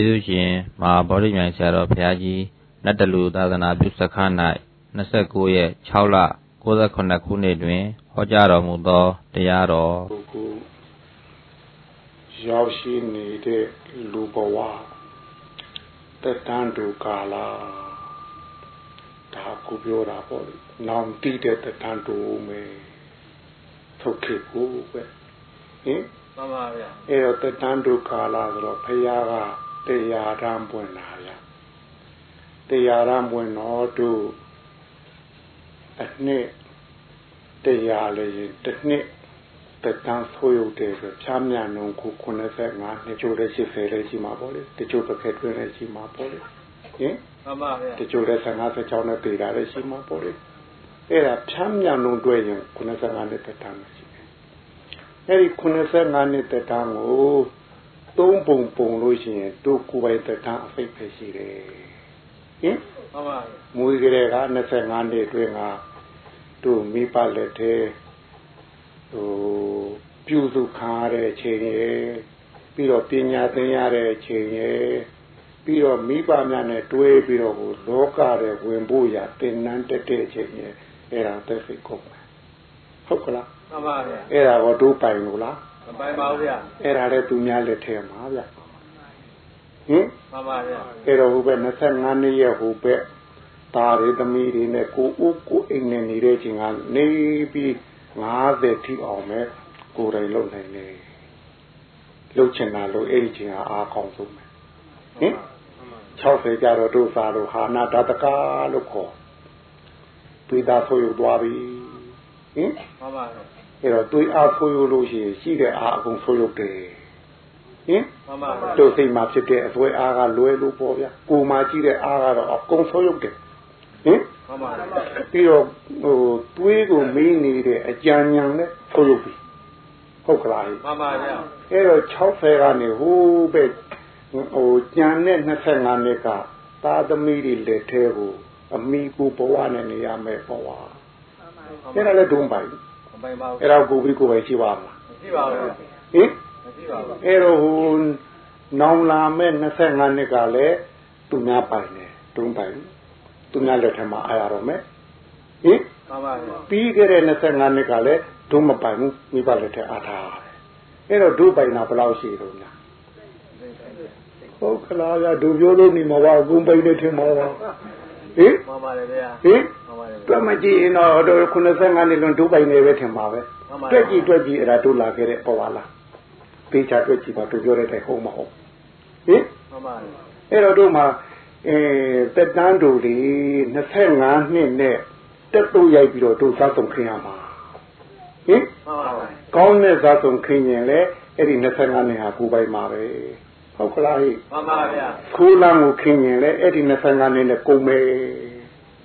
ကျေးဇူးရှင်မဟာဗောဓိမြိုင်ဆရာတော်ဘုရားကြီးနတ်တလူသာသနာပြုစခန်း၌29ရက်6လ68ခုနှစ်တွင်ဟောကြားတော်မူသောတရားတော်ကိုရောက်ရှိနေတဲ့လူဘဝတတန်တူကာလာဒါကိုပြောတာပေါ့လေနောင်တိတဲ့တတန်တူမယ်ထုတ်ခဲ့ကိုပဲဟင်မှန်ပါဗျာအဲ့တော့တတန်တူကာလာဆိုတော့ဖခင်က တရားရန်ပွင့်လာဗျာတရားရန်ပွင့်တော့တို့အနှစ်တရားလည်းတစ်နှစ်တတန်းဆိုးရုပ်တယ်ဆိုဖြားမြန်လုံးခု85နှစ်ချို့လည်း80လည်းရှိမှာပေါ့လေတချို့တစ်ခက်တွင်းလည်းရှိမှာပေါ့လေဟင်မှန်ပါဗျာတချို့လည်း55 16နဲ့ပြည်တာလည်းရှိမှာပေါ့လေအဲ့ဒါဖြားမြန်လုံးတွေ့ရင်85နှစ်တတန်းရှိတယ်အဲ့ဒီ85နှစ်တတန်းကို သုံးပုံပုံလို့ရှိရင်တို့ကိုယ်ပိုင်တတန်းအဖိတ်ပဲရှိတယ်ဟင်မှန်ပါမွေးကလေးက25နှစ်အတွင်းကတို့မိဘလက်သေးဟိုပြုစုခါရတဲ့အချိန်ရယ်ပြီးတော့ပညာသင်ရတဲ့အချိန်ရယ်ပြီးတော့မိဘများနဲ့တွဲပြီးတော့ဟိုလောကရဲ့ဝင်ဖို့ရသင်္นานတက်တဲ့အချိန်ရယ်အဲ့ဒါသက်စိတ်ကုန်တယ်ဟုတ်ကလားမှန်ပါဗျာအဲ့ဒါတော့တို့ပိုင်လို့လား မပိုင်ပါဘူးဗျာအဲ့ဒါလည်းသူများလက်ထဲမှာဗျဟင်မှန်ပါဗျာအဲ့တော့ဟိုဘက်25နှစ်ရဲ့ဟိုဘက်သားတွေသမီးတွေနဲ့ကိုဦးကိုအိမ်နဲ့နေတဲ့ချိန်ကနေပြီး50ထိအောင်မဲ့ကိုယ်တိုင်လုပ်နိုင်တယ်လှုပ်ချင်တာလို့အဲ့ဒီချိန်ကအားကောင်းဆုံးပဲဟင်60ကြတော့တို့စားလို့ဟာနာတတကာလို့ခေါ်တွေးသားဆိုယူသွားပြီဟင်မှန်ပါ အဲ့တော့တွေးအားဆိုယူလို့ရှိရင်ရှိတဲ့အားအကုန်ဆိုယူတယ်ဟင်မှန်ပါတို့စိတ်မှာဖြစ်တဲ့အစွဲအားကလွဲလို့ပေါ့ဗျာကိုမှကြည့်တဲ့အားကတော့အကုန်ဆိုယူတယ်ဟင်မှန်ပါပြီးတော့ဟိုတွေးကိုမေးနေတဲ့အကြံဉာဏ်နဲ့ထုတ်လုပ်ပြီဟုတ်ကလားမှန်ပါဗျာအဲ့တော့60ကနေဟိုးပဲဟိုကြံတဲ့25နှစ်ကသာသမီတွေလက်ထဲကိုအမိကိုဘဝနဲ့နေရမယ်ဘဝအဲ့ဒါလည်းဒုံပိုင်မ ပိုင်ပါဘူးအဲ့ဒါကိုပြီးကိုပဲရှိပါမလားမရှိပါဘူးဟင်မရှိပါဘူးအဲ့တော့ဟိုနောင်လာမဲ့25နှစ်ကလည်းသူများပိုင်တယ်ဒုံပိုင်သူများလက်ထက်မှာအားရတော့မယ်ဟင်မှန်ပါဗျာပြီးခဲ့တဲ့25နှစ်ကလည်းဒုမပိုင်ဘူးမိဘလက်ထက်အားထားရတယ်အဲ့တော့ဒုပိုင်တာဘယ်လောက်ရှိတော့ညာဟုတ်ခလားဗျာဒုပြောလို့နေမှာပါအကုန်ပိုင်နေထင်မှာပါ ဟင်မှန်ပါတယ်ဗျာဟင်တွက်မကြည့်ရင်တော့တော့95နှစ်လွန်ဒုပိုင်နေပဲထင်ပါပဲတွက်ကြည့်တွက်ကြည့်အဲ့ဒါဒုလာခဲ့တဲ့ပေါ်ပါလားပေးချတွက်ကြည့်ပါဒုပြောတဲ့တိုင်ဟုတ်မဟုတ်ဟင်မှန်ပါတယ်အဲ့တော့တို့မှာအဲတက်တန်းတို့တွေ25နှစ်နဲ့တက်တော့ရိုက်ပြီးတော့တို့စားဆုံးခင်းရမှာဟင်မှန်ပါပါကောင်းတဲ့စားဆုံးခင်းရင်လေအဲ့ဒီ25နှစ်ဟာကိုပိုင်မှာပဲ ဟုတ်ကလားဟိမှန်ပါဗျာခိုးလန်းကိုခင်းရင်လေအဲ့ဒီ25နှစ်နဲ့ကုန်မယ်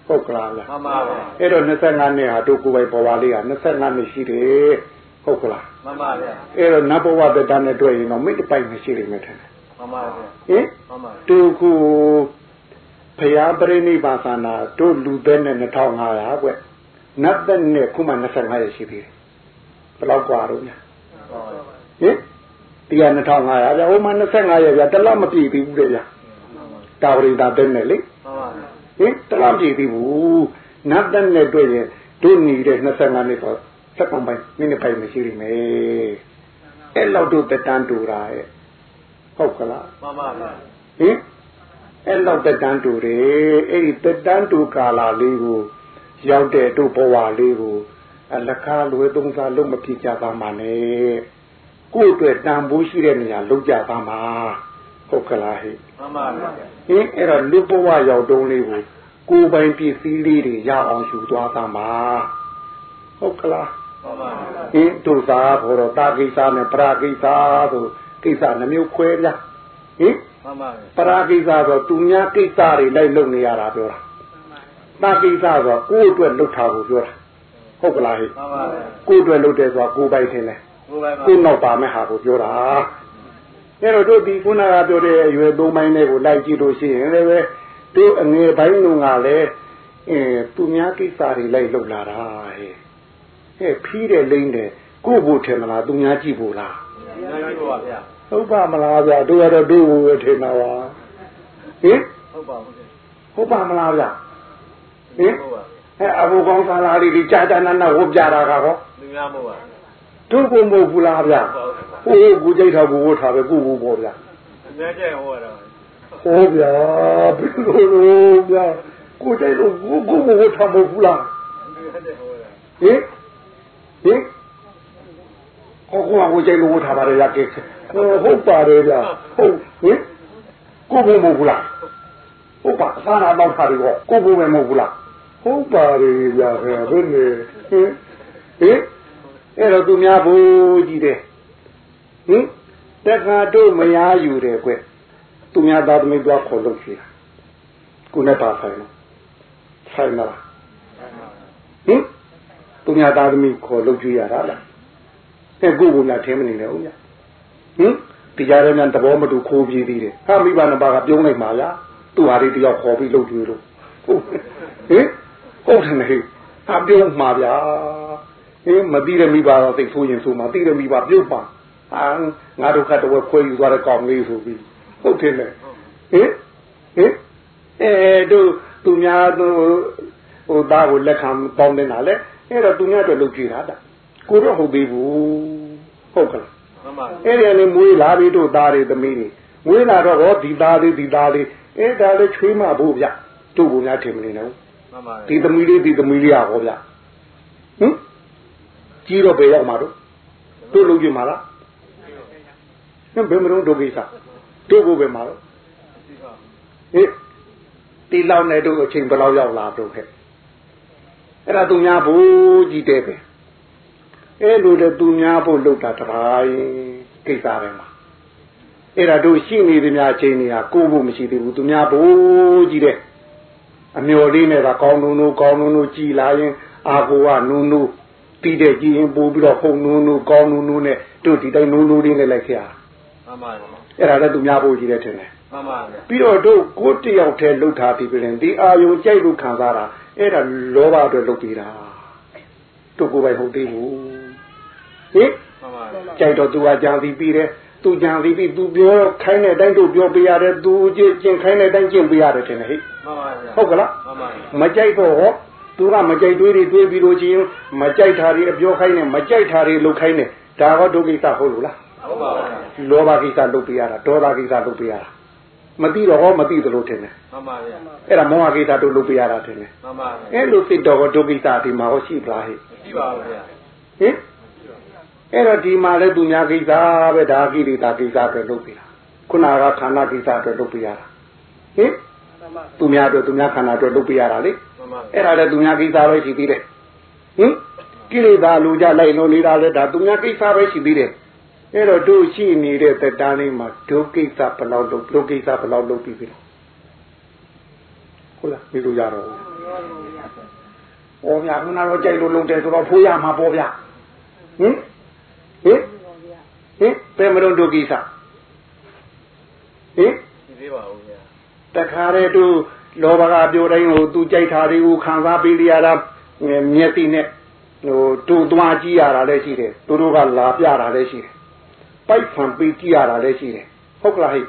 ဟုတ်ကလားလားမှန်ပါဗျာအဲ့တော့25နှစ်ဟာတို့ကိုပိုင်ဘဝလေးဟာ25နှစ်ရှိတယ်ဟုတ်ကလားမှန်ပါဗျာအဲ့တော့နတ်ဘဝတက်တန်းနဲ့တွေ့ရင်တော့မိတ်ပိုင်မရှိလိမ့်မယ်ထင်တယ်မှန်ပါဗျာဟင်မှန်ပါတူခုဘုရားပြိဋိဘာသာနာတို့လူသက်နဲ့2500ကွနတ်သက်နဲ့ခုမှ25ရရှိသေးတယ်ဘယ်လောက်กว่าတော့ညာဟင် တရား2500ဗျာဟိုမှာ25ရဗျာတလားမပြည့်သေးဘူးလေဗျာတာဝရိတာသက်နဲ့လေဟင်တလားမပြည့်သေးဘူးနတ်သက်နဲ့တွေ့ရင်တို့နေတဲ့25နှစ်တော့စက္ကန့်ပိုင်းမိနစ်ပိုင်းမရှိလိမ့်မယ်အဲ့လောက်တို့တတန်းတူတာရဲ့ဟုတ်ကလားမှန်ပါဗျာဟင်အဲ့လောက်တက်တန်းတူတယ်အဲ့ဒီတက်တန်းတူကာလာလေးကိုရောက်တဲ့တို့ဘဝလေးကိုအလကားလွယ်သုံးစားလုံးမဖြစ်ကြပါမှနဲ့ ကိုယ့်အတွက်တန်ဖိုးရှိတဲ့နေရာလုံးကြပါမှာဟုတ်ကလားဟိမှန်ပါဗျာဟင်အဲ့တော့လူဘဝရောက်တုံးလေးကိုကိုယ်ပိုင်ပစ္စည်းလေးတွေရအောင်ယူသွားသမှာဟုတ်ကလားမှန်ပါဟင်တို့သာဘောတော့တာကိစ္စနဲ့ပရာကိစ္စဆိုကိစ္စနှမျိုးခွဲပြဟင်မှန်ပါပရာကိစ္စဆိုသူများကိစ္စတွေလိုက်လုပ်နေရတာပြောတာတာကိစ္စဆိုကိုယ့်အတွက်လုပ်တာကိုပြောတာဟုတ်ကလားဟဲ့မှန်ပါကိုယ့်အတွက်လုပ်တယ်ဆိုတာကိုယ်ပိုင်ထင်တယ် ကိုယ်ပိုင်ပါကိုယ်နောက်ပါမဲ့ဟာကိုပြောတာအဲ့တော့တို့ဒီခုနကပြောတဲ့အရွယ်သုံးပိုင်းတွေကိုလိုက်ကြည့်လို့ရှိရင်လည်းပဲတို့အငယ်ပိုင်းကလည်းအဲသူများကိစ္စတွေလိုက်လုပ်လာတာဟဲ့ဟဲ့ဖီးတယ်လိမ့်တယ်ကိုယ့်ဘုထင်မလားသူများကြည့်ဖို့လားကြည့်ဖို့ပါဗျာဟဟုတ်ပါမလားဗျာတို့ရတော့တို့ဘူးပဲထင်တာပါဟင်ဟုတ်ပါဘူးဗျာဟုတ်ပါမလားဗျာဟင်ဟုတ်ပါအဲအဘူကောင်းဆာလာလေးဒီကြာကြာနာနာဝတ်ပြတာကတော့လူများမို့ပါ တို့ကိုမဟုတ်ဘူးလားဗျာဟုတ်ပါဘူးဟိုကိုကြိတ်ထားဘူးဝတ်ထားပဲကိုကိုပေါ့ဗျာအများကျရင်ဟောတာဟောဗျာဘယ်လိုလဲဗျာကိုကြိတ်လို့ကိုကိုဝတ်ထားမဟုတ်ဘူးလားလူများကျရင်ဟောတာဟင်ဟင်ဟောကိုကကိုကြိတ်လို့ဝတ်ထားပါတယ်ရကေဟုတ်ပါတယ်ဗျာဟုတ်ဟင်ကိုကိုမဟုတ်ဘူးလားဟုတ်ပါအစားနာတော့ထားပြီးတော့ကိုကိုပဲမဟုတ်ဘူးလားဟုတ်ပါတယ်ဗျာခင်ဗျာဘယ်နဲ့ဟင်ဟင် အဲ့တော့သူများဘူးကြည့်တယ်ဟင်တက္ကတို့မရယူတယ်ကွသူများသားသမီးတော့ခေါ်လို့ရှိတာကိုနဲ့ပါဆိုင်လို့ဆိုင်လားဟင်သူများသားသမီးခေါ်လို့ကြည့်ရတာလားအဲကိုကလည်းထင်းမနေနဲ့ဦးညဟင်ဒီကြားထဲမှာသဘောမတူခိုးပြေးသေးတယ်ဟာမိဘနှစ်ပါးကပြုံးလိုက်ပါလားသူဟာဒီတယောက်ခေါ်ပြီးလုပ်ကြွေးလို့ဟုတ်ဟင်ဟုတ်တယ်လေဟာပြုံးမှာဗျာ ဟင်မသိတဲ့မိဘတော့သိဆိုးရင်ဆိုမှသိတဲ့မိဘပြုတ်ပါဟာငါတို့ခတ်တော့ခွဲယူသွားတဲ့ကောင်လေးဆိုပြီးဟုတ်တယ်လေဟင်ဟင်အဲတို့သူများတို့ဟိုသားကိုလက်ခံပေါင်းနေတာလေအဲ့တော့သူများအတွက်လုပ်ကြည့်တာတာကိုတော့ဟုတ်သေးဘူးဟုတ်ကလားမှန်ပါအဲ့ဒီကနေမွေးလာပြီးတို့သားတွေသမီးတွေမွေးလာတော့ဟောဒီသားလေးဒီသားလေးအဲ့ဒါလေးချွေးမဖို့ဗျတို့ကများထင်မနေနဲ့မှန်ပါဒီသမီးလေးဒီသမီးလေးอ่ะဟောဗျဟင် ကြီးတော့ဘယ်ရောက်မှာတို့တို့လုပ်ကြမှာလားဟင်ဘယ်မလို့တို့ကိစ္စတို့ကိုပဲမှာတော့ဟင်ဒီလောက်နဲ့တို့အချိန်ဘယ်လောက်ရောက်လာတို့ခဲ့အဲ့ဒါသူများဘူးကြီးတဲ့ပဲအဲ့လိုတဲ့သူများဖို့လုပ်တာတပိုင်းကိစ္စပဲမှာအဲ့ဒါတို့ရှိနေသည်များအချိန်တွေကကိုဖို့မရှိသေးဘူးသူများဘူးကြီးတဲ့အမျော်လေးနဲ့ကကောင်းနုံနုံကောင်းနုံနုံကြည်လာရင်အာကိုကနုံနုံ တီးတဲ့ကြည်ရင်ပို့ပြီးတော့ဟုံနုံနုံကောင်းနုံနုံနဲ့တို့ဒီတိုင်းနုံနုံလေးနဲ့လိုက်ခဲ့ရမှန်ပါအဲ့ဒါလည်းသူများဖို့ကြီးတဲ့ထင်တယ်မှန်ပါဗျာပြီးတော့တို့ကိုယ်တယောက်တည်းလှုပ်ထားပြီးပြင်ဒီအာယုံကြိုက်လို့ခံစားတာအဲ့ဒါလောဘအတွက်လှုပ်ပြီးတာတို့ကိုယ်ပိုင်ဟုတ်သေးဘူးဟင်မှန်ပါကြိုက်တော့သူကကြံစီပြီးတယ်သူကြံစီပြီးသူပြောခိုင်းတဲ့အတိုင်းတို့ပြောပေးရတယ်သူကျင့်ခိုင်းတဲ့အတိုင်းကျင့်ပေးရတယ်ထင်တယ်ဟဲ့မှန်ပါဗျာဟုတ်ကလားမှန်ပါမကြိုက်တော့ဟော သူကမကြိုက်တွေးတွေတွေးပြီးလို့ချင်းမကြိုက်တာတွေအပြောခိုင်းနေမကြိုက်တာတွေလုပ်ခိုင်းနေဒါတော့ဒုက္ခိစ္စဟုတ်လို့လားဟုတ်ပါဗျာလောဘကိစ္စလုပ်ပေးရတာဒေါသကိစ္စလုပ်ပေးရတာမသိတော့ဟောမသိသလိုထင်တယ်မှန်ပါဗျာအဲ့ဒါမောဟကိစ္စတို့လုပ်ပေးရတာထင်တယ်မှန်ပါဗျာအဲ့လိုသိတော့ဟောဒုက္ခိစ္စဒီမှာဟောရှိပလားဟဲ့ရှိပါဗျာဟင်အဲ့တော့ဒီမှာလဲသူများကိစ္စပဲဒါကိရိတာကိစ္စအတွက်လုပ်ပေးတာခုနကခန္ဓာကိစ္စအတွက်လုပ်ပေးရတာဟင်သူများအတွက်သူများခန္ဓာအတွက်လုပ်ပေးရတာလေမှန်ပါ အဲ့ဒါလည်းသူများကိစ္စပဲရှိသေးတယ်ဟင်ကိလေသာလူကြလိုက်လို့နေတာလဲဒါသူများကိစ္စပဲရှိသေးတယ်အဲ့တော့တို့ရှိနေတဲ့တက်တန်းလေးမှာဒုကိစ္စဘယ်လောက်လုပ်ဒုကိစ္စဘယ်လောက်လုပ်ပြီးပြီလဲဟုတ်လားဒီလိုရတော့ဘူးဩဗျာခုနတော့ကြိုက်လို့လုံးတယ်ဆိုတော့ဖိုးရမှာပေါ့ဗျာဟင်ဟင်ဟင်ဘယ်မလို့ဒုကိစ္စဟင်ရှိသေးပါဦးဗျာတခါတည်းသူ လောဘကပြောတိုင်းဟိုသူကြိုက်တာတွေကိုခံစားပေးရတာမျက်စိနဲ့ဟိုတူသွားကြည့်ရတာလည်းရှိတယ်သူတို့ကလာပြတာလည်းရှိတယ်ပိုက်ဖန်ပေးကြည့်ရတာလည်းရှိတယ်ဟုတ်ကလားဟဲ့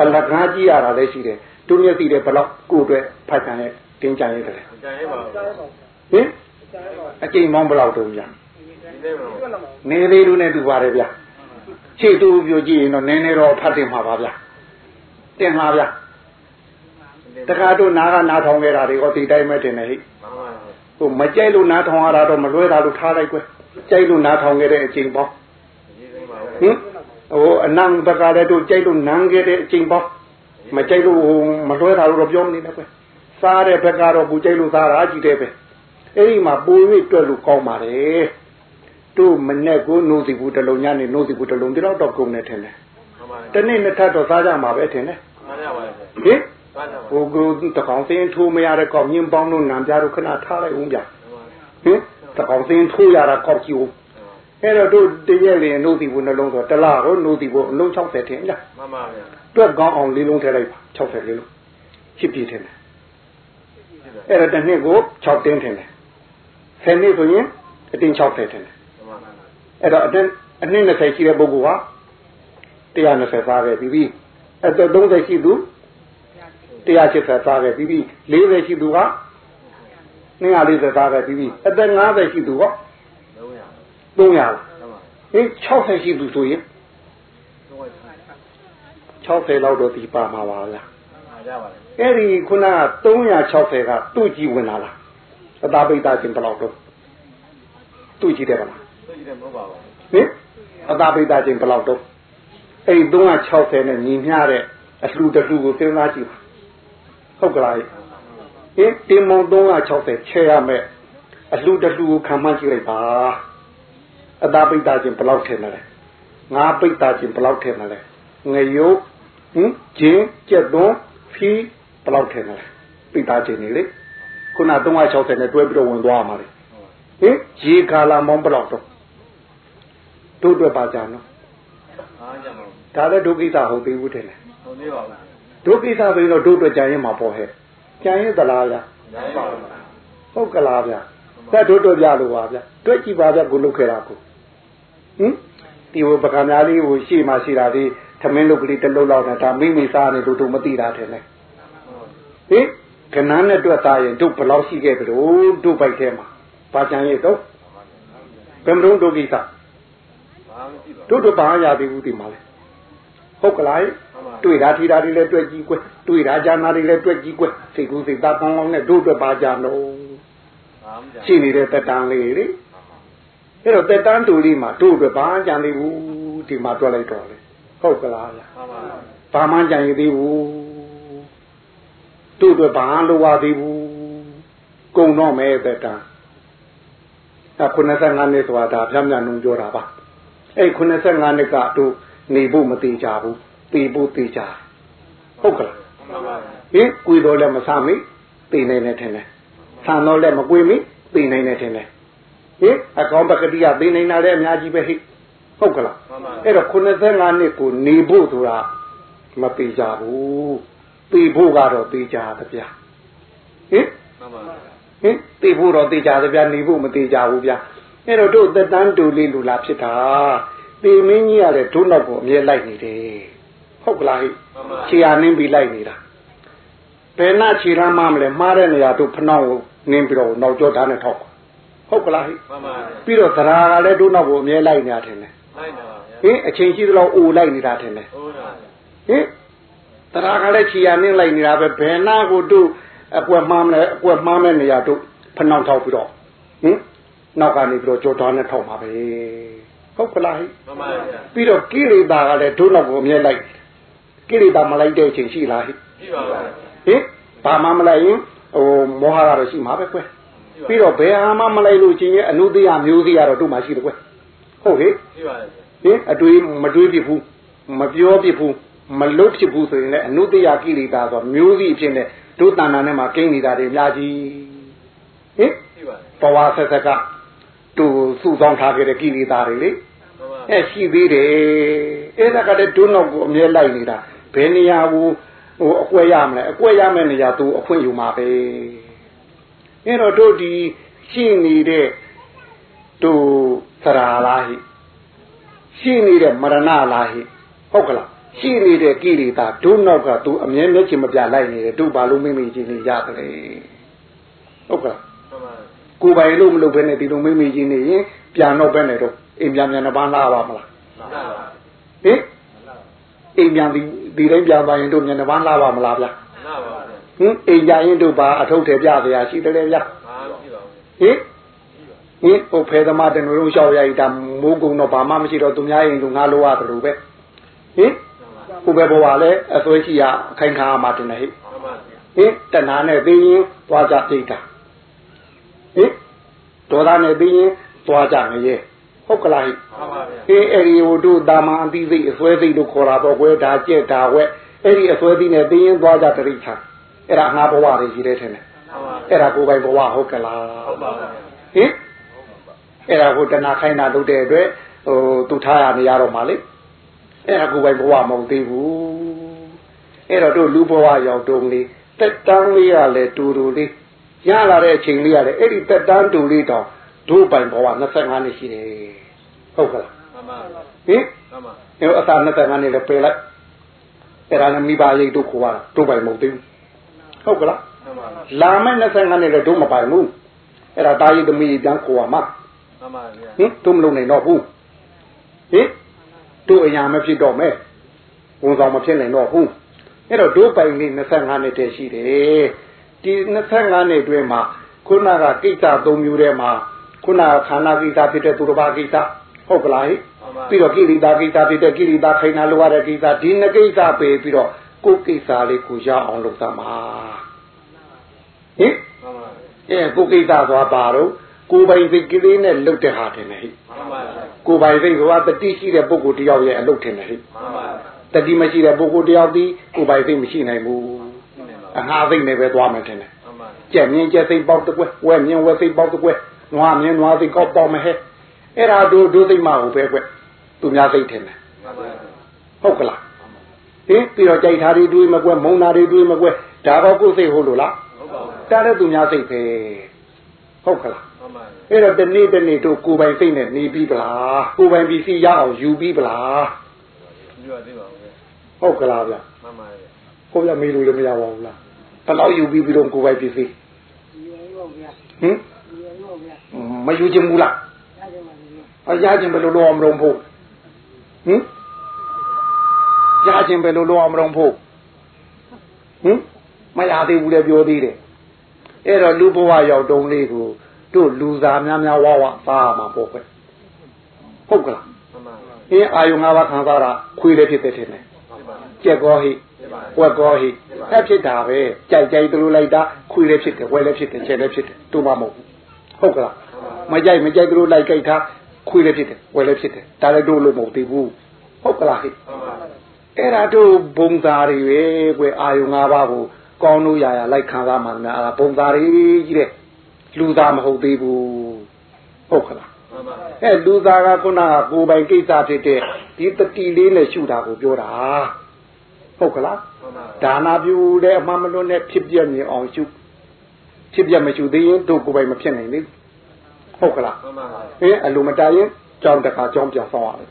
အလကားကြည့်ရတာလည်းရှိတယ်သူမျက်စိတွေဘလောက်ကိုယ်အတွက်ဖိုက်ခံရဲ့တင်းကြရဲ့တယ်ကြံရပါဦးဟင်အကျိန်မောင်းဘလောက်တုံးဗျာဒီနေ့မလို့နေသေးလူနဲ့တူပါတယ်ဗျာခြေတူပြကြည့်ရင်တော့နည်းနည်းတော့ဖတ်တင်မှာပါဗျာတင်ပါဗျာ တခါတို့နားကနားထောင်ခဲ့တာတွေကဒီတိုင်းပဲတင်နေဟိမှန်ပါဗျာဟိုမကြိုက်လို့နားထောင်ရတာတော့မလွဲတာလို့ထားလိုက်ကွယ်ကြိုက်လို့နားထောင်ခဲ့တဲ့အချိန်ပေါင်းဒီနေ့ပါဟင်ဟိုအနံတကလည်းတို့ကြိုက်လို့နန်းခဲ့တဲ့အချိန်ပေါင်းမကြိုက်လို့ဟိုမလွဲတာလို့တော့ပြောမနေနဲ့ကွယ်စားတဲ့ဘက်ကတော့ဘူးကြိုက်လို့စားတာကြည့်တယ်ပဲအဲ့ဒီမှာပို၍တွက်လို့ကောင်းပါတယ်တို့မနဲ့ကိုနိုးစီဘူးတစ်လုံးညနေနိုးစီဘူးတစ်လုံးဒီတော့တော့ကုန်နေထင်တယ်မှန်ပါတနေ့နှစ်ထပ်တော့စားကြမှာပဲထင်တယ်မှန်ပါဗျာဟင်ပါကြပါ ဟိုကူတကောင်စင်းထိုးမရတဲ့ကောက်ညင်းပေါင်းလို့နံပြတို့ခဏထားလိုက်ဦးဗျဟင်တကောင်စင်းထိုးရတာကောက်ကြည့်ဦးအဲ့တော့တို့တရက်လင်နိုးစီဘူးနှလုံးဆိုတလားကိုနိုးစီဘူးအလုံး60ထင်လားမှန်ပါဗျာတွက်ကောင်းအောင်လေးလုံးထည့်လိုက်ပါ60လေးလုံးချစ်ပြည့်ထင်တယ်အဲ့တော့တစ်နှစ်ကို6တင်းထင်တယ်10နှစ်ဆိုရင်အတင်း60ထင်တယ်မှန်ပါအဲ့တော့အတင်းအနည်း20ရှိတဲ့ပုဂ္ဂိုလ်ဟာတ120စားခဲ့ပြီးပြီအသက်30ရှိသူ 180စားခဲ့ပြီးပြီ40ရှိသူက240စားခဲ့ပြီးပြီအသက်50ရှိသူက300 300လားဟုတ်ပါဟင်60ရှိသူဆိုရင်တော့60လောက်တော့ဒီပါမှာပါလားအားကြပါလေအဲ့ဒီခုနက360ကသူ့ကြည့်ဝင်လာလားအသာပိတ်တာချင်းဘယ်လောက်တော့သူ့ကြည့်တယ်ဗလားသူကြည့်တယ်မဟုတ်ပါဘူးဟင်အသာပိတ်တာချင်းဘယ်လောက်တော့အဲ့ဒီ360နဲ့ညီမျှတဲ့အလှူတစ်လှူကိုစဉ်းစားကြည့်ပါ ဟုတ်ကလားဟင်တင်မုံ360ချဲရမယ်အလှူတစ်လှူကိုခံမှန်းကြည့်လိုက်ပါအသာပိတ်တာချင်းဘယ်လောက်ထင်တယ်ငါပိတ်တာချင်းဘယ်လောက်ထင်တယ်ငရုတ်ဟင်ဂျင်းကြက်သွန်းဖီးဘယ်လောက်ထင်တယ်ပိတ်တာချင်းနေလေခုန360နဲ့တွဲပြီးတော့ဝင်သွားမှာလေဟင်ရေကာလာမောင်းဘယ်လောက်တော့တို့အတွက်ပါကြနော်အားကြပါဘူးဒါလည်းဒုက္ခိတဟုတ်သေးဘူးထင်တယ်ဟုတ်သေးပါဘူး ဒုက္ခိတဆိုရင်တော့တို့အတွက်ကြံရင်မှာပေါ့ဟဲ့ကြံရင်သလားဗျာညာပါဘူးဟုတ်ကလားဗျာသက်တို့တို့ပြလို့ပါဗျာတွေ့ကြည့်ပါဗျာကိုလုတ်ခဲ့တာကိုဟင်ဒီဟိုပကံများလေးကိုရှေ့မှာရှိတာဒီသမင်းလုတ်ကလေးတစ်လုတ်လောက်နဲ့ဒါမိမိစားနေလို့တို့မသိတာထင်တယ်ဟင်ကနန်းနဲ့တွေ့သားရင်တို့ဘယ်လောက်ရှိခဲ့ကြလို့တို့ပိုက်ထဲမှာပါကြံရဲ့တော့ဘယ်မလို့ဒုက္ခိတဘာမှမရှိပါဘူးတို့တို့ဘာရသေးဘူးဒီမှာလဲ ဟုတ်ကလားဟုတ်ပါတွေ့တာထီတာတွေလည်းတွေ့ကြည့်ကွယ်တွေ့တာကြာနာတွေလည်းတွေ့ကြည့်ကွယ်စိတ်ကူးစိတ်သားကောင်းကောင်းနဲ့တို့အတွက်ပါကြတော့ဘာမှမကြရှိနေတဲ့တက်တန်းလေးလေအဲ့တော့တက်တန်းတူလေးမှာတို့အတွက်ဘာမှကြံသေးဘူးဒီမှာတွက်လိုက်တော့လေဟုတ်ကလားဗျာဟုတ်ပါဘာမှကြံရသေးဘူးတို့အတွက်ဘာမှလိုပါသေးဘူးကုံတော့မဲတက်တန်းအခု95နှစ်ဆိုတာဒါပြမြတ်နုံပြောတာပါအဲ့95နှစ်ကတို့ နေဖို့မသေးကြဘူးပြေဖို့သေးကြတယ်ဟုတ်ကလားဟုတ်ပါဟင်ကွေတော်လည်းမဆမိသိနေနေထင်တယ်ဆန်တော်လည်းမကွေမိသိနေနေထင်တယ်ဟင်အကောင်ပကတိယသိနေတာလည်းအများကြီးပဲဟိဟုတ်ကလားဟုတ်ပါအဲ့တော့85နှစ်ကိုနေဖို့ဆိုတာမပေကြဘူးပေဖို့ကတော့ပေကြသဗျာဟင်ဟုတ်ပါဟင်ပေဖို့တော့ပေကြသဗျာနေဖို့မပေကြဘူးဗျာအဲ့တော့တို့သက်တမ်းတူလေးလူလာဖြစ်တာ ပေမင်းကြီးကလည်းဒုနောက်ကိုအမြဲလိုက်နေတယ်ဟုတ်ကလားဟိဟုတ်ပါခြေရနှင်းပြီးလိုက်နေတာဘယ်နှခြေရမ်းမမလဲမှားတဲ့နေရာတို့ဖနှောက်ကိုနင်းပြီးတော့နောက်ကျောဓာတ်နဲ့ထောက်ဟုတ်ကလားဟိဟုတ်ပါပြီးတော့သရာကလည်းတို့နောက်ကိုအမြဲလိုက်နေတာထင်တယ်လိုက်ပါဗျာဟင်အချိန်ရှိသလောက်အိုလိုက်နေတာထင်တယ်ဟုတ်ပါဟင်သရာကလည်းခြေရနှင်းလိုက်နေတာပဲဘယ်နှကိုတို့အကွက်မှားမလဲအကွက်မှားမဲ့နေရာတို့ဖနှောက်ထောက်ပြီးတော့ဟင်နောက်ကနေပြီးတော့ကျောဓာတ်နဲ့ထောက်ပါပဲ ဟုတ်ကလားဟိဟုတ်ပါဗျာပြီးတော့ကိရိတာကလည်းတို့နောက်ကိုအမြဲလိုက်ကိရိတာမလိုက်တဲ့အချိန်ရှိလားဟိကြည့်ပါဗျာဟင်ဘာမှမလိုက်ရင်ဟိုမောဟကတော့ရှိမှာပဲကွယ်ကြည့်ပါပြီးတော့ဘယ်ဟာမှမလိုက်လို့ချင်းရဲ့အနုတ္တိယမျိုးစီကတော့တို့မှရှိတယ်ကွယ်ဟုတ်ဟေ့ကြည့်ပါဗျာဟင်အတွေးမတွေးဖြစ်ဘူးမပြောဖြစ်ဘူးမလွတ်ဖြစ်ဘူးဆိုရင်လည်းအနုတ္တိယကိလေသာဆိုမျိုးစီအဖြစ်နဲ့တို့တဏ္ဍာနဲ့မှာကိန်းနေတာတွေအများကြီးဟင်ကြည့်ပါဘဝဆက်ဆက်ကတို့စုဆောင်ထားခဲ့တဲ့ကိလေသာတွေလေဟုတ်ပါ အဲရှိသေးတယ်အဲ့ဒါကလည်းဒုနောက်ကိုအမြဲလိုက်နေတာဘယ်နေရာကိုဟိုအကွက်ရမလဲအကွက်ရမယ့်နေရာသူအခွင့်ယူမှာပဲအဲ့တော့တို့ဒီရှိနေတဲ့တို့သရာလားဟိရှိနေတဲ့မရဏလားဟိဟုတ်ကလားရှိနေတဲ့ကိလေသာဒုနောက်ကသူအမြဲမျက်ချင်မပြလိုက်နေတယ်တို့ဘာလို့မိမိချင်းနေရတယ်ဟုတ်ကလားဟုတ်ပါကိုယ်ပိုင်လို့မလုပ်ဘဲနဲ့ဒီလိုမိမိချင်းနေရင်ပြန်တော့ပဲနဲ့တော့ အိမ်ပြန်ပြန်တော့ဘာလာပါမလားဟုတ်ပါဟင်အိမ်ပြန်ဒီဒီတိုင်းပြန်သွားရင်တို့မျက်နှာပန်းလာပါမလားဗျာနာပါဗျာဟင်အိမ်ကြရင်တို့ဘာအထုတ်တယ်ပြစရာရှိတယ်လေဗျာဘာမှကြည့်ပါဟဘူးင်ဟင်ဟိုဖဲသမားတနုံလုံးလျှောက်ရည်ဒါမိုးကုံတော့ဘာမှမရှိတော့သူများရင်သူငါလိုရတယ်လို့ပဲဟင်ဟိုဘယ်ဘဝလဲအစွဲရှိရအခိုင်ခါမှတင်တယ်ဟိဟုတ်ပါဟင်တဏှာနဲ့သိရင်သွားကြပြိတ္တာဟင်ဒေါသနဲ့သိရင်သွားကြငရဲ ဟုတ်ကလားဟိဟုတ်ပါဗျာအေးအဲ့ဒီဟိုတို့တာမန်အသိစိတ်အစွဲစိတ်တို့ခေါ်တာပေါ့ကွယ်ဒါကြက်ဒါဝက်အဲ့ဒီအစွဲသိနဲ့သိရင်သွားကြတရိချာအဲ့ဒါငါဘဝတွေရှိတယ်ထင်တယ်ဟုတ်ပါအဲ့ဒါကိုယ်ပိုင်ဘဝဟုတ်ကလားဟုတ်ပါဗျာဟင်အဲ့ဒါကိုတဏှာခိုင်းတာလုပ်တဲ့အတွက်ဟိုသူထားရနေရတော့မှလေအဲ့ဒါကိုယ်ပိုင်ဘဝမဟုတ်သေးဘူးအဲ့တော့တို့လူဘဝရောက်တုံးလေးတက်တန်းလေးရလဲတူတူလေးရလာတဲ့အချိန်လေးရတယ်အဲ့ဒီတက်တန်းတူလေးတောင်တို့ပိုင်ဘဝ25နှစ်ရှိတယ် ဟုတ်ကလားဟုတ်မှန်ပါဗျာဟင်မှန်ပါအဲအသာ25နှစ်လည်းပယ်လိုက်အဲ့ဒါနဲ့မိဘရိတ်တို့ခေါ်ရတာတို့ပိုင်မဟုတ်သေးဘူးဟုတ်ကလားမှန်ပါလာမဲ့25နှစ်လည်းတို့မပိုင်ဘူးအဲ့ဒါတာရီသမီးပြန်ခေါ်ရမှာမှန်ပါဗျာဟင်တို့မလုံနိုင်တော့ဘူးဟင်တို့အရာမဖြစ်တော့မဲ့ဝန်ဆောင်မဖြစ်နိုင်တော့ဘူးအဲ့တော့တို့ပိုင်လေး25နှစ်တည်းရှိတယ်ဒီ25နှစ်အတွင်းမှာခုနကကိစ္စ၃မျိုးထဲမှာခုနကခန္ဓာကိစ္စဖြစ်တဲ့သူတစ်ပါးကိစ္စ ဟုတ်ကလားဟိမှန်ပါပြီးတော့ကိရိတာကိစ္စဖြစ်တဲ့ကိရိတာခိုင်နာလိုရတဲ့ကိစ္စဒီနှစ်ကိစ္စပဲပြီးတော့ကိုယ်ကိစ္စလေးကိုရအောင်လုပ်သမှာဟင်မှန်ပါအဲကိုယ်ကိစ္စသွားပါတော့ကိုယ်ပိုင်စိတ်ကလေးနဲ့လုပ်တဲ့ဟာတင်လေဟိမှန်ပါကိုယ်ပိုင်စိတ်ကတတိရှိတဲ့ပုဂ္ဂိုလ်တယောက်ရဲ့အလုပ်တင်လေဟိမှန်ပါတတိမရှိတဲ့ပုဂ္ဂိုလ်တယောက်ဒီကိုယ်ပိုင်စိတ်မရှိနိုင်ဘူးအငှားစိတ်နဲ့ပဲသွားမယ်တင်လေမှန်ပါကြက်မြင်ကြက်စိတ်ပေါက်တစ်ကွက်ဝဲမြင်ဝဲစိတ်ပေါက်တစ်ကွက်နွားမြင်နွားစိတ်ကောက်ပေါက်မဟဲ အဲ့ဒါတို့တို့စိတ်မဟုတ်ပဲကွသူများစိတ်တင်တယ်မှန်ပါဟုတ်ကလားဟင်ပြီးတော့ကြိုက်ထားတွေတွေးမကွက်မုံတာတွေတွေးမကွက်ဒါတော့ကိုယ်စိတ်ဟုတ်လို့လားဟုတ်ပါဘူးတားတဲ့သူများစိတ်ပဲဟုတ်ကလားမှန်ပါအဲ့တော့တနေ့တနေ့တို့ကိုယ်ပိုင်စိတ်နဲ့နေပြီးပလားကိုယ်ပိုင်ပစ္စည်းရအောင်ယူပြီးပလားညွှန်သေးပါဦးဗျာဟုတ်ကလားဗျမှန်ပါဗျာကိုယ်ပြမေးလို့လည်းမရပါဘူးလားဘယ်တော့ယူပြီးပြီးတော့ကိုယ်ပိုင်ပစ္စည်းဟင်မယူခြင်းဘူးလား အရခြင်းဘယ်လိုလုပ်အောင်မလုပ်ဖို့ဟင်ရခြင်းဘယ်လိုလုပ်အောင်မလုပ်ဖို့ဟင်မရသေးဘူးလေပြောသေးတယ်အဲ့တော့လူဘဝရောက်တုံးလေးကိုတို့လူသားများများဝဝသားမှာပေါ့ပဲဟုတ်ကလားမှန်ပါအင်းအာယုံ၅ပါးခံစားတာခွေးလည်းဖြစ်တဲ့ထင်တယ်မှန်ပါကြက်ကောဟိမှန်ပါဝက်ကောဟိအဲ့ဖြစ်တာပဲကြိုက်ကြိုက်သူလိုလိုက်တာခွေးလည်းဖြစ်တယ်ဝက်လည်းဖြစ်တယ်ကျက်လည်းဖြစ်တယ်တူမမဟုတ်ဘူးဟုတ်ကလားမကြိုက်မကြိုက်သူလိုလိုက်ကြိုက်တာ ခွေးလည်းဖြစ်တယ်ဝက်လည်းဖြစ်တယ်ဒါလည်းတို့လို့မဟုတ်သေးဘူးဟုတ်ကလားဟိမှန်ပါအဲ့ဒါတို့ဘုံသားတွေပဲကွယ်အာယုံ၅ပါးကိုကောင်းလို့ရရလိုက်ခံစားမှန်းများအဲ့ဒါဘုံသားတွေကြီးတဲ့လူသားမဟုတ်သေးဘူးဟုတ်ကလားမှန်ပါအဲလူသားကခုနကကိုယ်ပိုင်ကိစ္စဖြစ်တဲ့ဒီတတိလေးနဲ့ရှုတာကိုပြောတာဟုတ်ကလားမှန်ပါဒါနာပြုတဲ့အမှန်မလွတ်နဲ့ဖြစ်ပြမြင်အောင်ရှုဖြစ်ပြမရှုသေးရင်တို့ကိုယ်ပိုင်မဖြစ်နိုင်ဘူး ဟုတ်ကလားမှန်ပါအဲအလိုမတရင်ကြောင်းတခါကြောင်းပြန်ဆောင်ရတယ်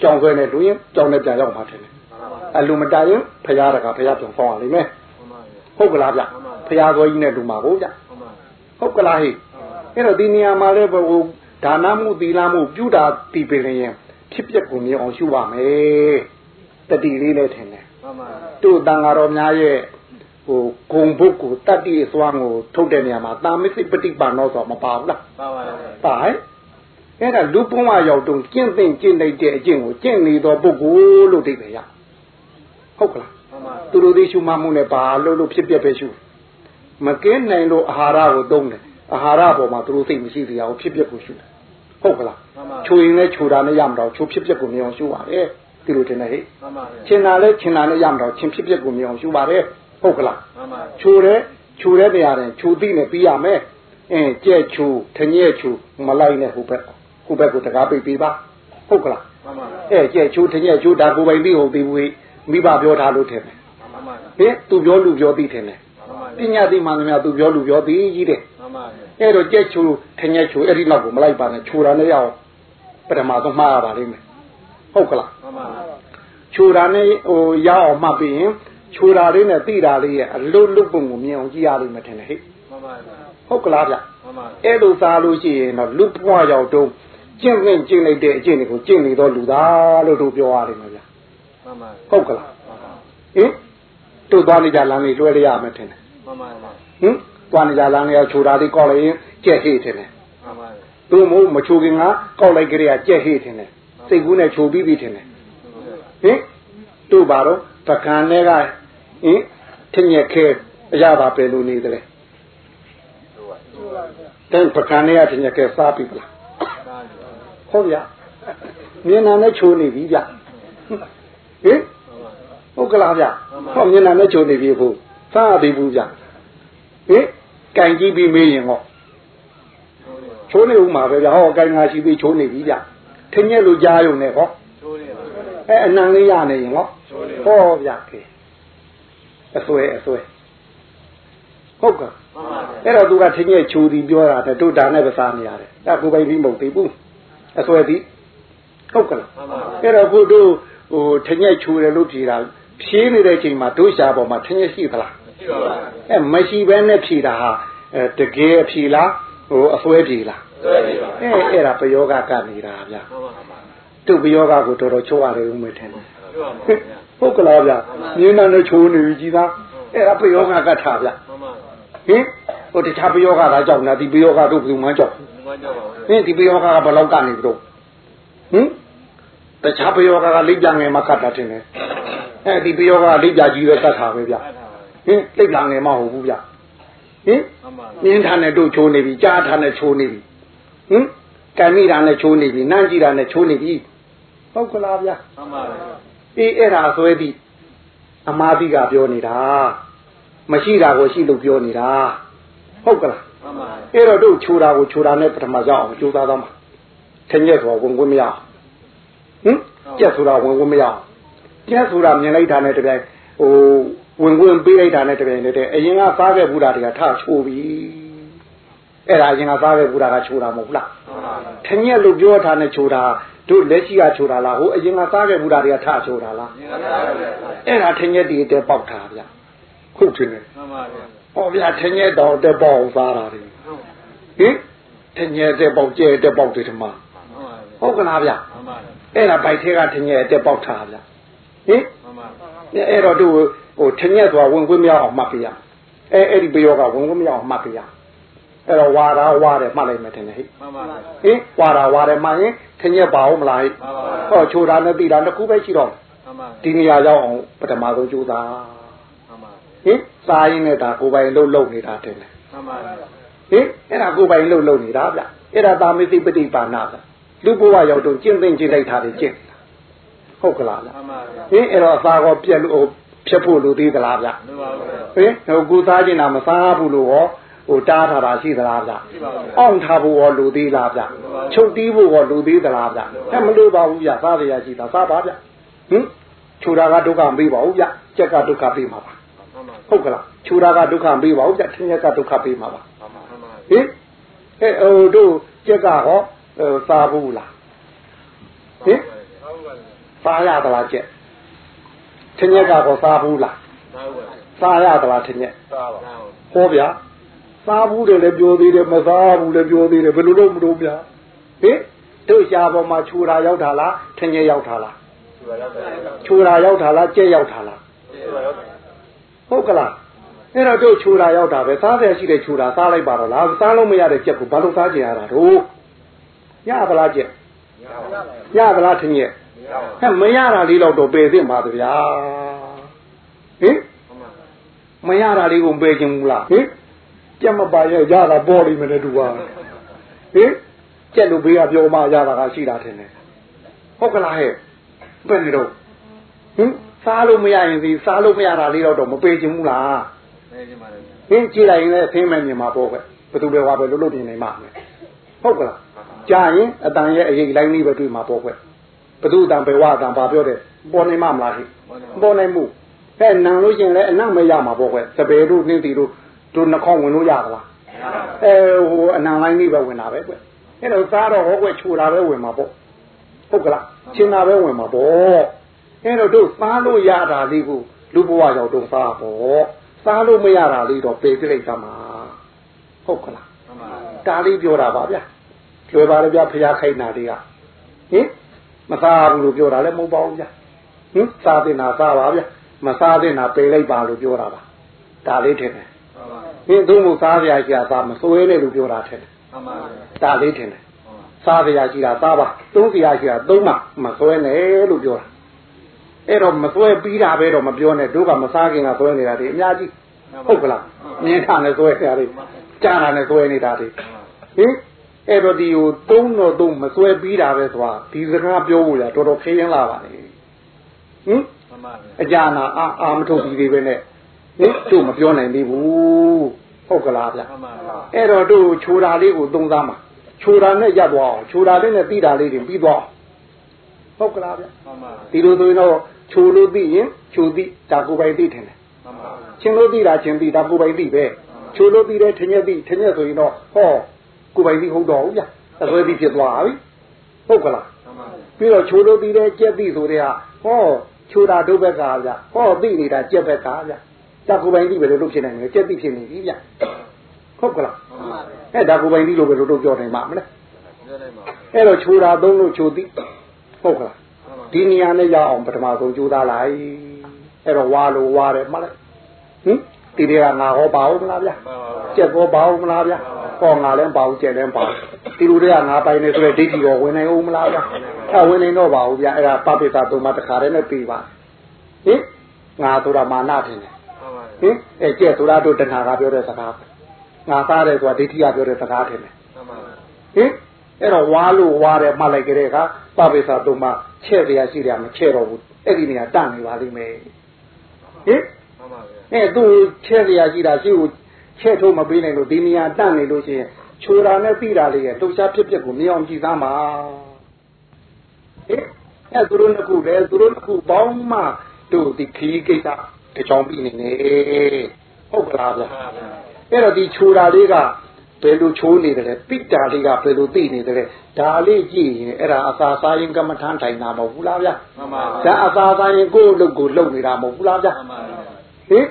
ကြောင်းဆွဲနဲ့လူရင်ကြောင်းနဲ့ပြန်ရောက်မှာတယ်အလိုမတရင်ဖရားတခါဖရားပြန်ဆောင်ရလိမ့်မယ်မှန်ပါဟုတ်ကလားဗျဖရားသွေးကြီးနဲ့လူမှာကိုဗျမှန်ပါဟုတ်ကလားဟိအဲ့တော့ဒီနေရာမှာလည်းဟိုဒါနမှုသီလမှုပြုတာတည်ပင်ရင်ဖြစ်ပျက်ကိုမြင်အောင်ရှုပါမယ်တတိလေးနဲ့ထင်တယ်မှန်ပါတို့တန်ဃာတော်များရဲ့ ဟိုဂုံဘုတ်ကိုတတ္တိအစွမ်းကိုထုတ်တဲ့နေရာမှာတာမစိပฏิပါဏောဆိုမပါဘူးလားပါပါပါဟဲ့အဲ့ဒါလူပုံဝရောက်တုံကျင့်သိမ့်ကျင့်လိုက်တဲ့အကျင့်ကိုကျင့်နေသောပုဂ္ဂိုလ်လို့သိတယ်ရဟုတ်ကလားမှန်ပါသူတို့သိရှုမှမှုနဲ့ဘာလို့လို့ဖြစ်ပျက်ပဲရှုမကင်းနိုင်လို့အာဟာရကိုသုံးတယ်အာဟာရပေါ်မှာသူတို့စိတ်မရှိသေးအောင်ဖြစ်ပျက်ကိုရှုတယ်ဟုတ်ကလားမှန်ပါချိုရင်လည်းချိုတာနဲ့ရမတော့ချိုဖြစ်ပျက်ကိုမြင်အောင်ရှုပါတယ်ဒီလိုတင်တယ်ဟဲ့မှန်ပါချင်းတာလည်းချင်းတာနဲ့ရမတော့ချင်းဖြစ်ပျက်ကိုမြင်အောင်ရှုပါတယ် ဟုတ်ကလားမှန်ပါချိုတယ်ချိုတဲ့နေရာတိုင်းချိုသိနဲ့ပြီးရမယ်အင်းကြက်ချိုထညက်ချိုမလိုက်နဲ့ဟိုဘက်ဟိုဘက်ကိုတကားပိတ်ပေးပါဟုတ်ကလားမှန်ပါအဲကြက်ချိုထညက်ချိုဒါကိုယ်ပိုင်သိဟုတ်သေးဘူးဟိမိဘပြောထားလို့ထင်တယ်မှန်ပါဟင်သူပြောလူပြောသိထင်တယ်မှန်ပါပညာသိမှန်သမျှသူပြောလူပြောသိကြီးတယ်မှန်ပါအဲ့တော့ကြက်ချိုထညက်ချိုအဲ့ဒီနောက်ကိုမလိုက်ပါနဲ့ချိုတာနဲ့ရအောင်ပထမဆုံးမှားရပါလိမ့်မယ်ဟုတ်ကလားမှန်ပါချိုတာနဲ့ဟိုရအောင်မှတ်ပြီးရင် ချိုတာလေးနဲ့တိတာလေးရဲ့အလုတ်လုတ်ပုံကိုမြင်အောင်ကြည့်ရလိမ့်မယ်ထင်တယ်ဟဲ့မှန်ပါဟုတ်ကလားဗျမှန်ပါအဲ့လိုစားလို့ရှိရင်တော့လူပွားရောက်တော့ကျင့်နဲ့ကျင့်လိုက်တဲ့အကျင့်တွေကိုကျင့်နေတော့လူသားလို့တို့ပြောရလိမ့်မယ်ဗျမှန်ပါဟုတ်ကလားဟင်တို့သွားနေကြလမ်းလေးလွှဲရရမယ်ထင်တယ်မှန်ပါဟင်သွားနေကြလမ်းလေးကချိုတာလေးကောက်လိုက်ရင်ကြက်ဟေ့ထင်တယ်မှန်ပါသူမို့မချိုခင်ကကောက်လိုက်ကြရကြက်ဟေ့ထင်တယ်စိတ်ကူးနဲ့ချိုပြီးပြီထင်တယ်ဟင်တို့ပါတော့ ပကံနဲ့ကဟင်ထင်ရခဲအရပါပဲလို့နေတယ်လေတဲ့ပကံနဲ့ကထင်ရခဲစားပြီလားဟုတ်ဗျာမျက်နှာနဲ့ချိုနေပြီဗျဟင်ဟုတ်ကလားဗျဟောမျက်နှာနဲ့ချိုနေပြီဖို့စားရပြီဘူးဗျဟင်ကင်ကြည့်ပြီးမေးရင်ဟောချိုးနေဦးမှာပဲဗျဟောကင်ငါရှိပြီးချိုးနေပြီဗျထင်ရက်လို့ကြားရုံနဲ့ဟောချိုးနေပါ အဲအနံလေးရနေရင်ဟောဟောဗျကေအစွဲအစွဲဟုတ်ကဲ့မှန်ပါအဲ့တော့သူကထင်ရက်ချိုးသည်ပြောတာတဲ့တို့ဒါနဲ့ပဲစားနေရတယ်အဲကိုယ်ပိုင်ပြီးမဟုတ်သေးဘူးအစွဲသည်ဟုတ်ကလားမှန်ပါအဲ့တော့ခုတို့ဟိုထညက်ချူတယ်လို့ဖြေတာဖြေးနေတဲ့အချိန်မှာတို့ရှာပေါ်မှာထညက်ရှိသလားရှိပါပါအဲမရှိဘဲနဲ့ဖြေတာဟာအဲတကယ်ဖြေလားဟိုအစွဲဖြေလားဆွဲပြီပါအဲအဲ့ဒါပယောဂကနေတာဗျာ မှန်ပါမှန်ပါတို့ပယောဂကိုတော်တော်ချိုးရတယ်ဦးမယ်ထင်တယ်ရှိပါပါဗျာဟုတ်ကလားဗျာမြင်းနဲ့ချိုးနေပြီကြီးသားအဲ့ဒါပယောဂကထားဗျမှန်ပါဟင်ဟိုတခြားပယောဂကကြောက်နေတာဒီပယောဂတို့ဘယ်သူမှကြောက်ဒီမှာကြောက်ပါဦးဟင်ဒီပယောဂကဘယ်လောက်ကနေပြီတော့ဟင်တခြားပယောဂကလိပ်ပြငယ်မှကတ်တာတင်တယ်အဲဒီပယောဂကလိပ်ပြကြီးပဲကတ်တာပဲဗျအဲ့ဒါပါဟင်လိပ်ပြငယ်မဟုတ်ဘူးဗျဟင်မှန်ပါမြင်းထားနဲ့တို့ချိုးနေပြီကြားထားနဲ့ချိုးနေပြီဟင်ကံမိတာနဲ့ချိုးနေပြီနန်းကြည့်တာနဲ့ချိုးနေပြီ ဟုတ်ကလားဗျာမှန်ပါဗျာအေးအဲ့ဒါဆွဲပြီးအမာတိကပြောနေတာမရှိတာကိုရှိလို့ပြောနေတာဟုတ်ကလားမှန်ပါအဲ့တော့တို့ချိုးတာကိုချိုးတာနဲ့ပထမကြောက်အောင်ကြိုးစားသားမှာထင်ရက်ဆိုဝင်ဝင်မရအောင်ဟင်ကြက်ဆိုတာဝင်ဝင်မရအောင်ကြက်ဆိုတာမြင်လိုက်တာနဲ့တပြိုင်ဟိုဝင်ဝင်ပေးလိုက်တာနဲ့တပြိုင်တည်းအရင်ကစားခဲ့ဘူးတာတွေကထချိုးပြီအဲ့ဒါအရင်ကစားခဲ့ဘူးတာကချိုးတာမဟုတ်လားမှန်ပါထင်ရက်လို့ပြောထားတဲ့ချိုးတာ တို့လက်ရှိကချိုးတာလားဟိုအရင်ကစားခဲ့ဘူးတာတွေကထချိုးတာလားမှန်ပါဗျာအဲ့ဒါထင်ရက်တည်းတဲပေါက်တာဗျဟုတ်တယ်မှန်ပါဗျာဟောဗျာထင်ရက်တော့တဲပေါက်စားတာတွေဟုတ်ဟင်ထင်ရက်တဲပေါက်ကျဲတဲပေါက်တွေထမမှန်ပါဗျာဟုတ်ကလားဗျမှန်ပါအဲ့ဒါပိုက်ထဲကထင်ရက်တဲပေါက်ထားဗျဟင်မှန်ပါအဲ့တော့တို့ဟိုထင်ရက်ဆိုတာဝင်ခွင့်မရအောင်မှတ်ပြရအဲအဲ့ဒီပယောကဝင်ခွင့်မရအောင်မှတ်ပြရ အဲ့တော့ဝါရာဝါတယ်မှတ်လိုက်မယ်ထင်တယ်ဟိမှန်ပါဗျာဟင်ဝါရာဝါတယ်မှရင်ထင်ရက်ပါအောင်မလားဟိမှန်ပါဟောချိုတာနဲ့တိတာတစ်ခုပဲရှိတော့မှန်ပါဒီနေရာရောက်အောင်ပထမဆုံးကြိုးစားမှန်ပါဟင်စားရင်းနဲ့ဒါကိုယ်ပိုင်လှုပ်လှုပ်နေတာတင်တယ်မှန်ပါဗျာဟင်အဲ့ဒါကိုယ်ပိုင်လှုပ်လှုပ်နေတာဗျအဲ့ဒါသာမသိပฏิပါဏဗျလူဘဝရောက်တော့ကျင့်သိမ့်ကျင့်လိုက်တာတွေကျင့်နေတာဟုတ်ကလားဗျမှန်ပါဗျာဟင်အဲ့တော့အစာကောပြက်လို့ဟိုဖြတ်ဖို့လိုသေးသလားဗျမှန်ပါဗျာဟင်ဟိုကိုစားကျင်တာမစားဘူးလို့ဟော ဟိုတားထားတာရှိသလားဗျရှိပါဗျာအောင့်ထားဖို့ရောလိုသေးလားဗျချုပ်တီးဖို့ရောလိုသေးသလားဗျအဲ့မလိုပါဘူးဗျစားရရရှိတာစားပါဗျဟင်ခြူတာကဒုက္ခမပေးပါဘူးဗျကြက်ကဒုက္ခပေးမှာပါမှန်ပါဟုတ်ကလားခြူတာကဒုက္ခမပေးပါဘူးဗျထင်းရက်ကဒုက္ခပေးမှာပါမှန်ပါမှန်ပါဟင်အဲဟိုတို့ကြက်ကဟောဟိုစားဘူးလားဟင်ဟုတ်ပါဗျာစားရသလားကြက်ထင်းရက်ကဟောစားဘူးလားဟုတ်ပါဗျာစားရသလားထင်းရက်သာပါဟောဗျာ စားဘူးတယ်လည်းပြောသေးတယ်မစားဘူးလည်းပြောသေးတယ်ဘယ်လိုလုပ်မလို့ဗျာဟင်တို့ရှားပေါ်မှာခြူတာရောက်တာလားထင်းရက်ရောက်တာလားဒီပါရောက်တယ်ခြူတာရောက်တာလားကြက်ရောက်တာလားဒီပါရောက်တယ်ဟုတ်ကလားအဲ့တော့တို့ခြူတာရောက်တာပဲစားတယ်ရှိတဲ့ခြူတာစားလိုက်ပါတော့လားစားလို့မရတဲ့ကြက်ကိုဘာလို့စားကြရတာတို့ရပါလားကြက်ရပါလားထင်းရက်ဟဲ့မရတာလေးတော့တော့ပယ်သင့်ပါသဗျာဟင်မှန်ပါမရတာလေးကိုပယ်ခြင်းမူလားဟင် ကြက်မပါရဲ့ရတာပေါ်လိမ့်မယ်နဲ့တူပါဟင်ကြက်လူဘေးကပြောမှရတာကရှိတာထင်တယ်ဟုတ်ကလားဟဲ့ဘယ်နေတော့ဟင်စားလို့မရရင်ဒီစားလို့မရတာလေးတော့တော့မပယ်ခြင်းမူလားနေကြပါလေဟင်းကြည့်လိုက်ရင်လည်းအသိမဲ့မြင်မှာပေါ့ပဲဘယ်သူပဲဟွာပဲလို့လို့ပြင်နေမှာမယ်ဟုတ်ကလားကြာရင်အတန်ရဲ့အရေးလိုက်နေပဲတွေ့မှာပေါ့ကွဘယ်သူအတန်ပဲဝါအတန်ဘာပြောတယ်ပေါ်နေမှာမလားဟိပေါ်နိုင်မှုဟဲ့နံလို့ရှရင်လည်းအနံ့မရမှာပေါ့ကွစပယ်တို့နှင်းတီတို့ တို့နှာခေါင်းဝင်လို့ရသလားအဲဟိုအနံလိုက်နေပဲဝင်တာပဲကွအဲ့တော့စားတော့ဟောကွခြူတာပဲဝင်မှာပေါ့ဟုတ်ကလားချင်းတာပဲဝင်မှာပေါ့အဲ့တော့တို့စားလို့ရတာလေးကိုလူဘဝရောက်တော့စားပေါ့စားလို့မရတာလေးတော့ပေပြလိုက်သမှာဟုတ်ကလားမှန်ပါဒါလေးပြောတာပါဗျာလွယ်ပါလေဗျာဖျားခိုင်းတာတွေကဟင်မစားဘူးလို့ပြောတာလည်းမဟုတ်ပါဘူးဗျာဟင်စားတင်တာစားပါဗျာမစားတင်တာပယ်လိုက်ပါလို့ပြောတာပါဒါလေးထင်တယ်မှန်ပါ ဟင်သူ့မို့စားစရာရှိတာစားမစွဲနဲ့လို့ပြောတာထင်တယ်မှန်ပါဒါလေးထင်တယ်စားစရာရှိတာစားပါသုံးစရာရှိတာသုံးပါမစွဲနဲ့လို့ပြောတာအဲ့တော့မစွဲပြီးတာပဲတော့မပြောနဲ့တို့ကမစားခင်ကစွဲနေတာတွေအများကြီးဟုတ်ကလားမြင်တာနဲ့စွဲနေတာတွေကြားတာနဲ့စွဲနေတာတွေဟင်အဲ့တော့ဒီကိုသုံးတော့သုံးမစွဲပြီးတာပဲဆိုတာဒီစကားပြောဖို့ရတော်တော်ခရင်လာပါလေဟင်မှန်ပါအကြနာအာအာမထုတ်ပြီးသေးပဲနဲ့ ဟင်တို့မပြောနိုင်သေးဘူးဟုတ်ကလားဗျမှန်ပါအဲ့တော့တို့ခြူတာလေးကိုသုံးသားမှာခြူတာနဲ့ရပ်သွားအောင်ခြူတာလေးနဲ့ပြီးတာလေးတွေပြီးသွားအောင်ဟုတ်ကလားဗျမှန်ပါဒီလိုဆိုရင်တော့ခြူလို့သိရင်ခြူသိဒါကိုယ်ပိုင်သိထင်တယ်မှန်ပါချင်းလို့သိတာချင်းသိဒါကိုယ်ပိုင်သိပဲခြူလို့သိတယ်ထင်ရက်သိထင်ရက်ဆိုရင်တော့ဟောကိုယ်ပိုင်သိဟုတ်တော့ဘူးဗျအစွဲသိဖြစ်သွားပြီဟုတ်ကလားမှပြီးတော့ချိုးလို့ပြီးတဲ့ကြက်သိဆိုတဲ့ဟာဟောချိုးတာတို့ဘက်ကဗျဟောသိနေတာကြက်ဘက်ကဗျ ဒါကိုပိုင်သိပဲလို့ဖြစ်နိုင်တယ်ကြက်သိဖြစ်နေပြီဗျဟုတ်ကလားအဲ့ဒါကိုပိုင်သိလို့ပဲလို့တို့ပြောနိုင်မှာမလဲအဲ့တော့ချိုးတာသုံးလို့ချိုးသိဟုတ်ကလားဒီနေရာနဲ့ရအောင်ပထမဆုံးကြိုးစားလိုက်အဲ့တော့ဝါလို့ဝါတယ်မှတ်လိုက်ဟင်ဒီတွေကငါဟောပါဦးမလားဗျကြက်ဟောပါဦးမလားဗျဟောငါလည်းပါဦးကြက်လည်းပါဒီလိုတွေကငါပိုင်နေဆိုတဲ့ဒိဋ္ဌိတော်ဝင်နိုင်ဦးမလားဗျအဲဝင်နိုင်တော့ပါဦးဗျအဲ့ဒါပပိသသုံးပါတခါတည်းနဲ့ပြီးပါဟင်ငါဆိုတာမာနထင်တယ် ဟင်အဲကြက်ဆိုတာတို့တဏှာကပြောတဲ့စကားငါသားတယ်ဆိုတာဒိဋ္ဌိကပြောတဲ့စကားထင်တယ်ဟင်အဲ့တော့ဝါလို့ဝါတယ်မှတ်လိုက်ကြတဲ့အခါပပိသသုံးပါချဲ့တရားရှိတယ်မချဲ့တော့ဘူးအဲ့ဒီနေရာတန့်နေပါလိမ့်မယ်ဟင်အဲသူချဲ့တရားရှိတာရှိကိုချဲ့ထုတ်မပေးနိုင်လို့ဒီနေရာတန့်နေလို့ရှိရင်ချိုတာနဲ့ပြီးတာလေးရဲ့လှုပ်ရှားဖြစ်ဖြစ်ကိုမြင်အောင်ကြည့်သားမှာဟင်အဲသူတို့ကလည်းသူတို့ကပေါင်းမှတို့ဒီခီးကိစ္စ တချောင်းပြီးနေနေဟုတ်ကလားဗျအဲ့တော့ဒီချိုတာလေးကဘယ်လိုချိုးနေတယ်လဲပိတာလေးကဘယ်လိုသိနေတယ်လဲဒါလေးကြည့်ရင်အဲ့ဒါအသာစားရင်ကမ္မထမ်းထိုင်တာမဟုတ်ဘူးလားဗျမှန်ပါဗျာဒါအသာစားရင်ကိုယ့်အလုပ်ကိုလုပ်နေတာမဟုတ်ဘူးလားဗျမှန်ပါဟင်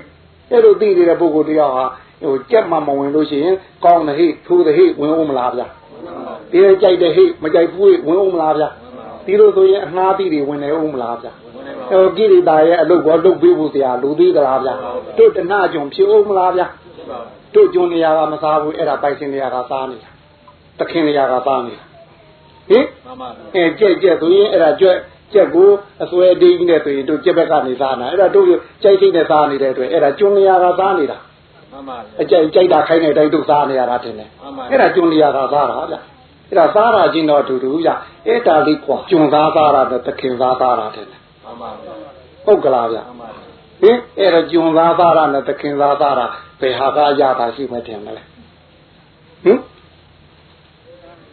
အဲ့လိုသိနေတဲ့ပုဂ္ဂိုလ်တရားဟာဟိုကြက်မှမဝင်လို့ရှိရင်ကောင်းတဲ့ဟိထိုးတဲ့ဟိဝင်ဦးမလားဗျာဒီလေကြိုက်တဲ့ဟိမကြိုက်ဘူးဝင်ဦးမလားဗျာဒီလိုဆိုရင်အနှားတိတွေဝင်နေဦးမလားဗျာဟို ကိရိတာရဲ့အလုပ်ကောလုပ်ပေးဖို့တရားလူသေးကြလားဗျာတို့တဏှကြုံဖြစ်ဦးမလားဗျာတို့ကျွန်းနေရကမစားဘူးအဲ့ဒါပိုက်ရှင်နေရကစားနေတာတခင်နေရကစားနေတာဟင်အဲကြက်ကြက်ဆိုရင်အဲ့ဒါကြွက်ကြက်ကိုအစွဲတင်းနဲ့ဆိုရင်တို့ကြက်ဘက်ကနေစားနေတာအဲ့ဒါတို့ကြိုက်စိတ်နဲ့စားနေတဲ့အတွက်အဲ့ဒါကျွန်းနေရကစားနေတာမှန်ပါဗျာအကြိုက်ကြိုက်တာခိုင်းတဲ့အတိုင်းတို့စားနေရတာတင်တယ်အဲ့ဒါကျွန်းလျာသာစားတာဗျအဲ့ဒါစားတာချင်းတော့အတူတူဗျအဲ့ဒါလေးကွာကျွန်းသားစားတာနဲ့သခင်သားစားတာတင်တယ်မှန် ပါဗျာဟုတ်ကလားဗျမှန်ပါဟင်အဲ့ဒါကျွန်းသားစားတာနဲ့သခင်သားစားတာဘယ်ဟာကရတာရှိမှတင်မလဲဟင်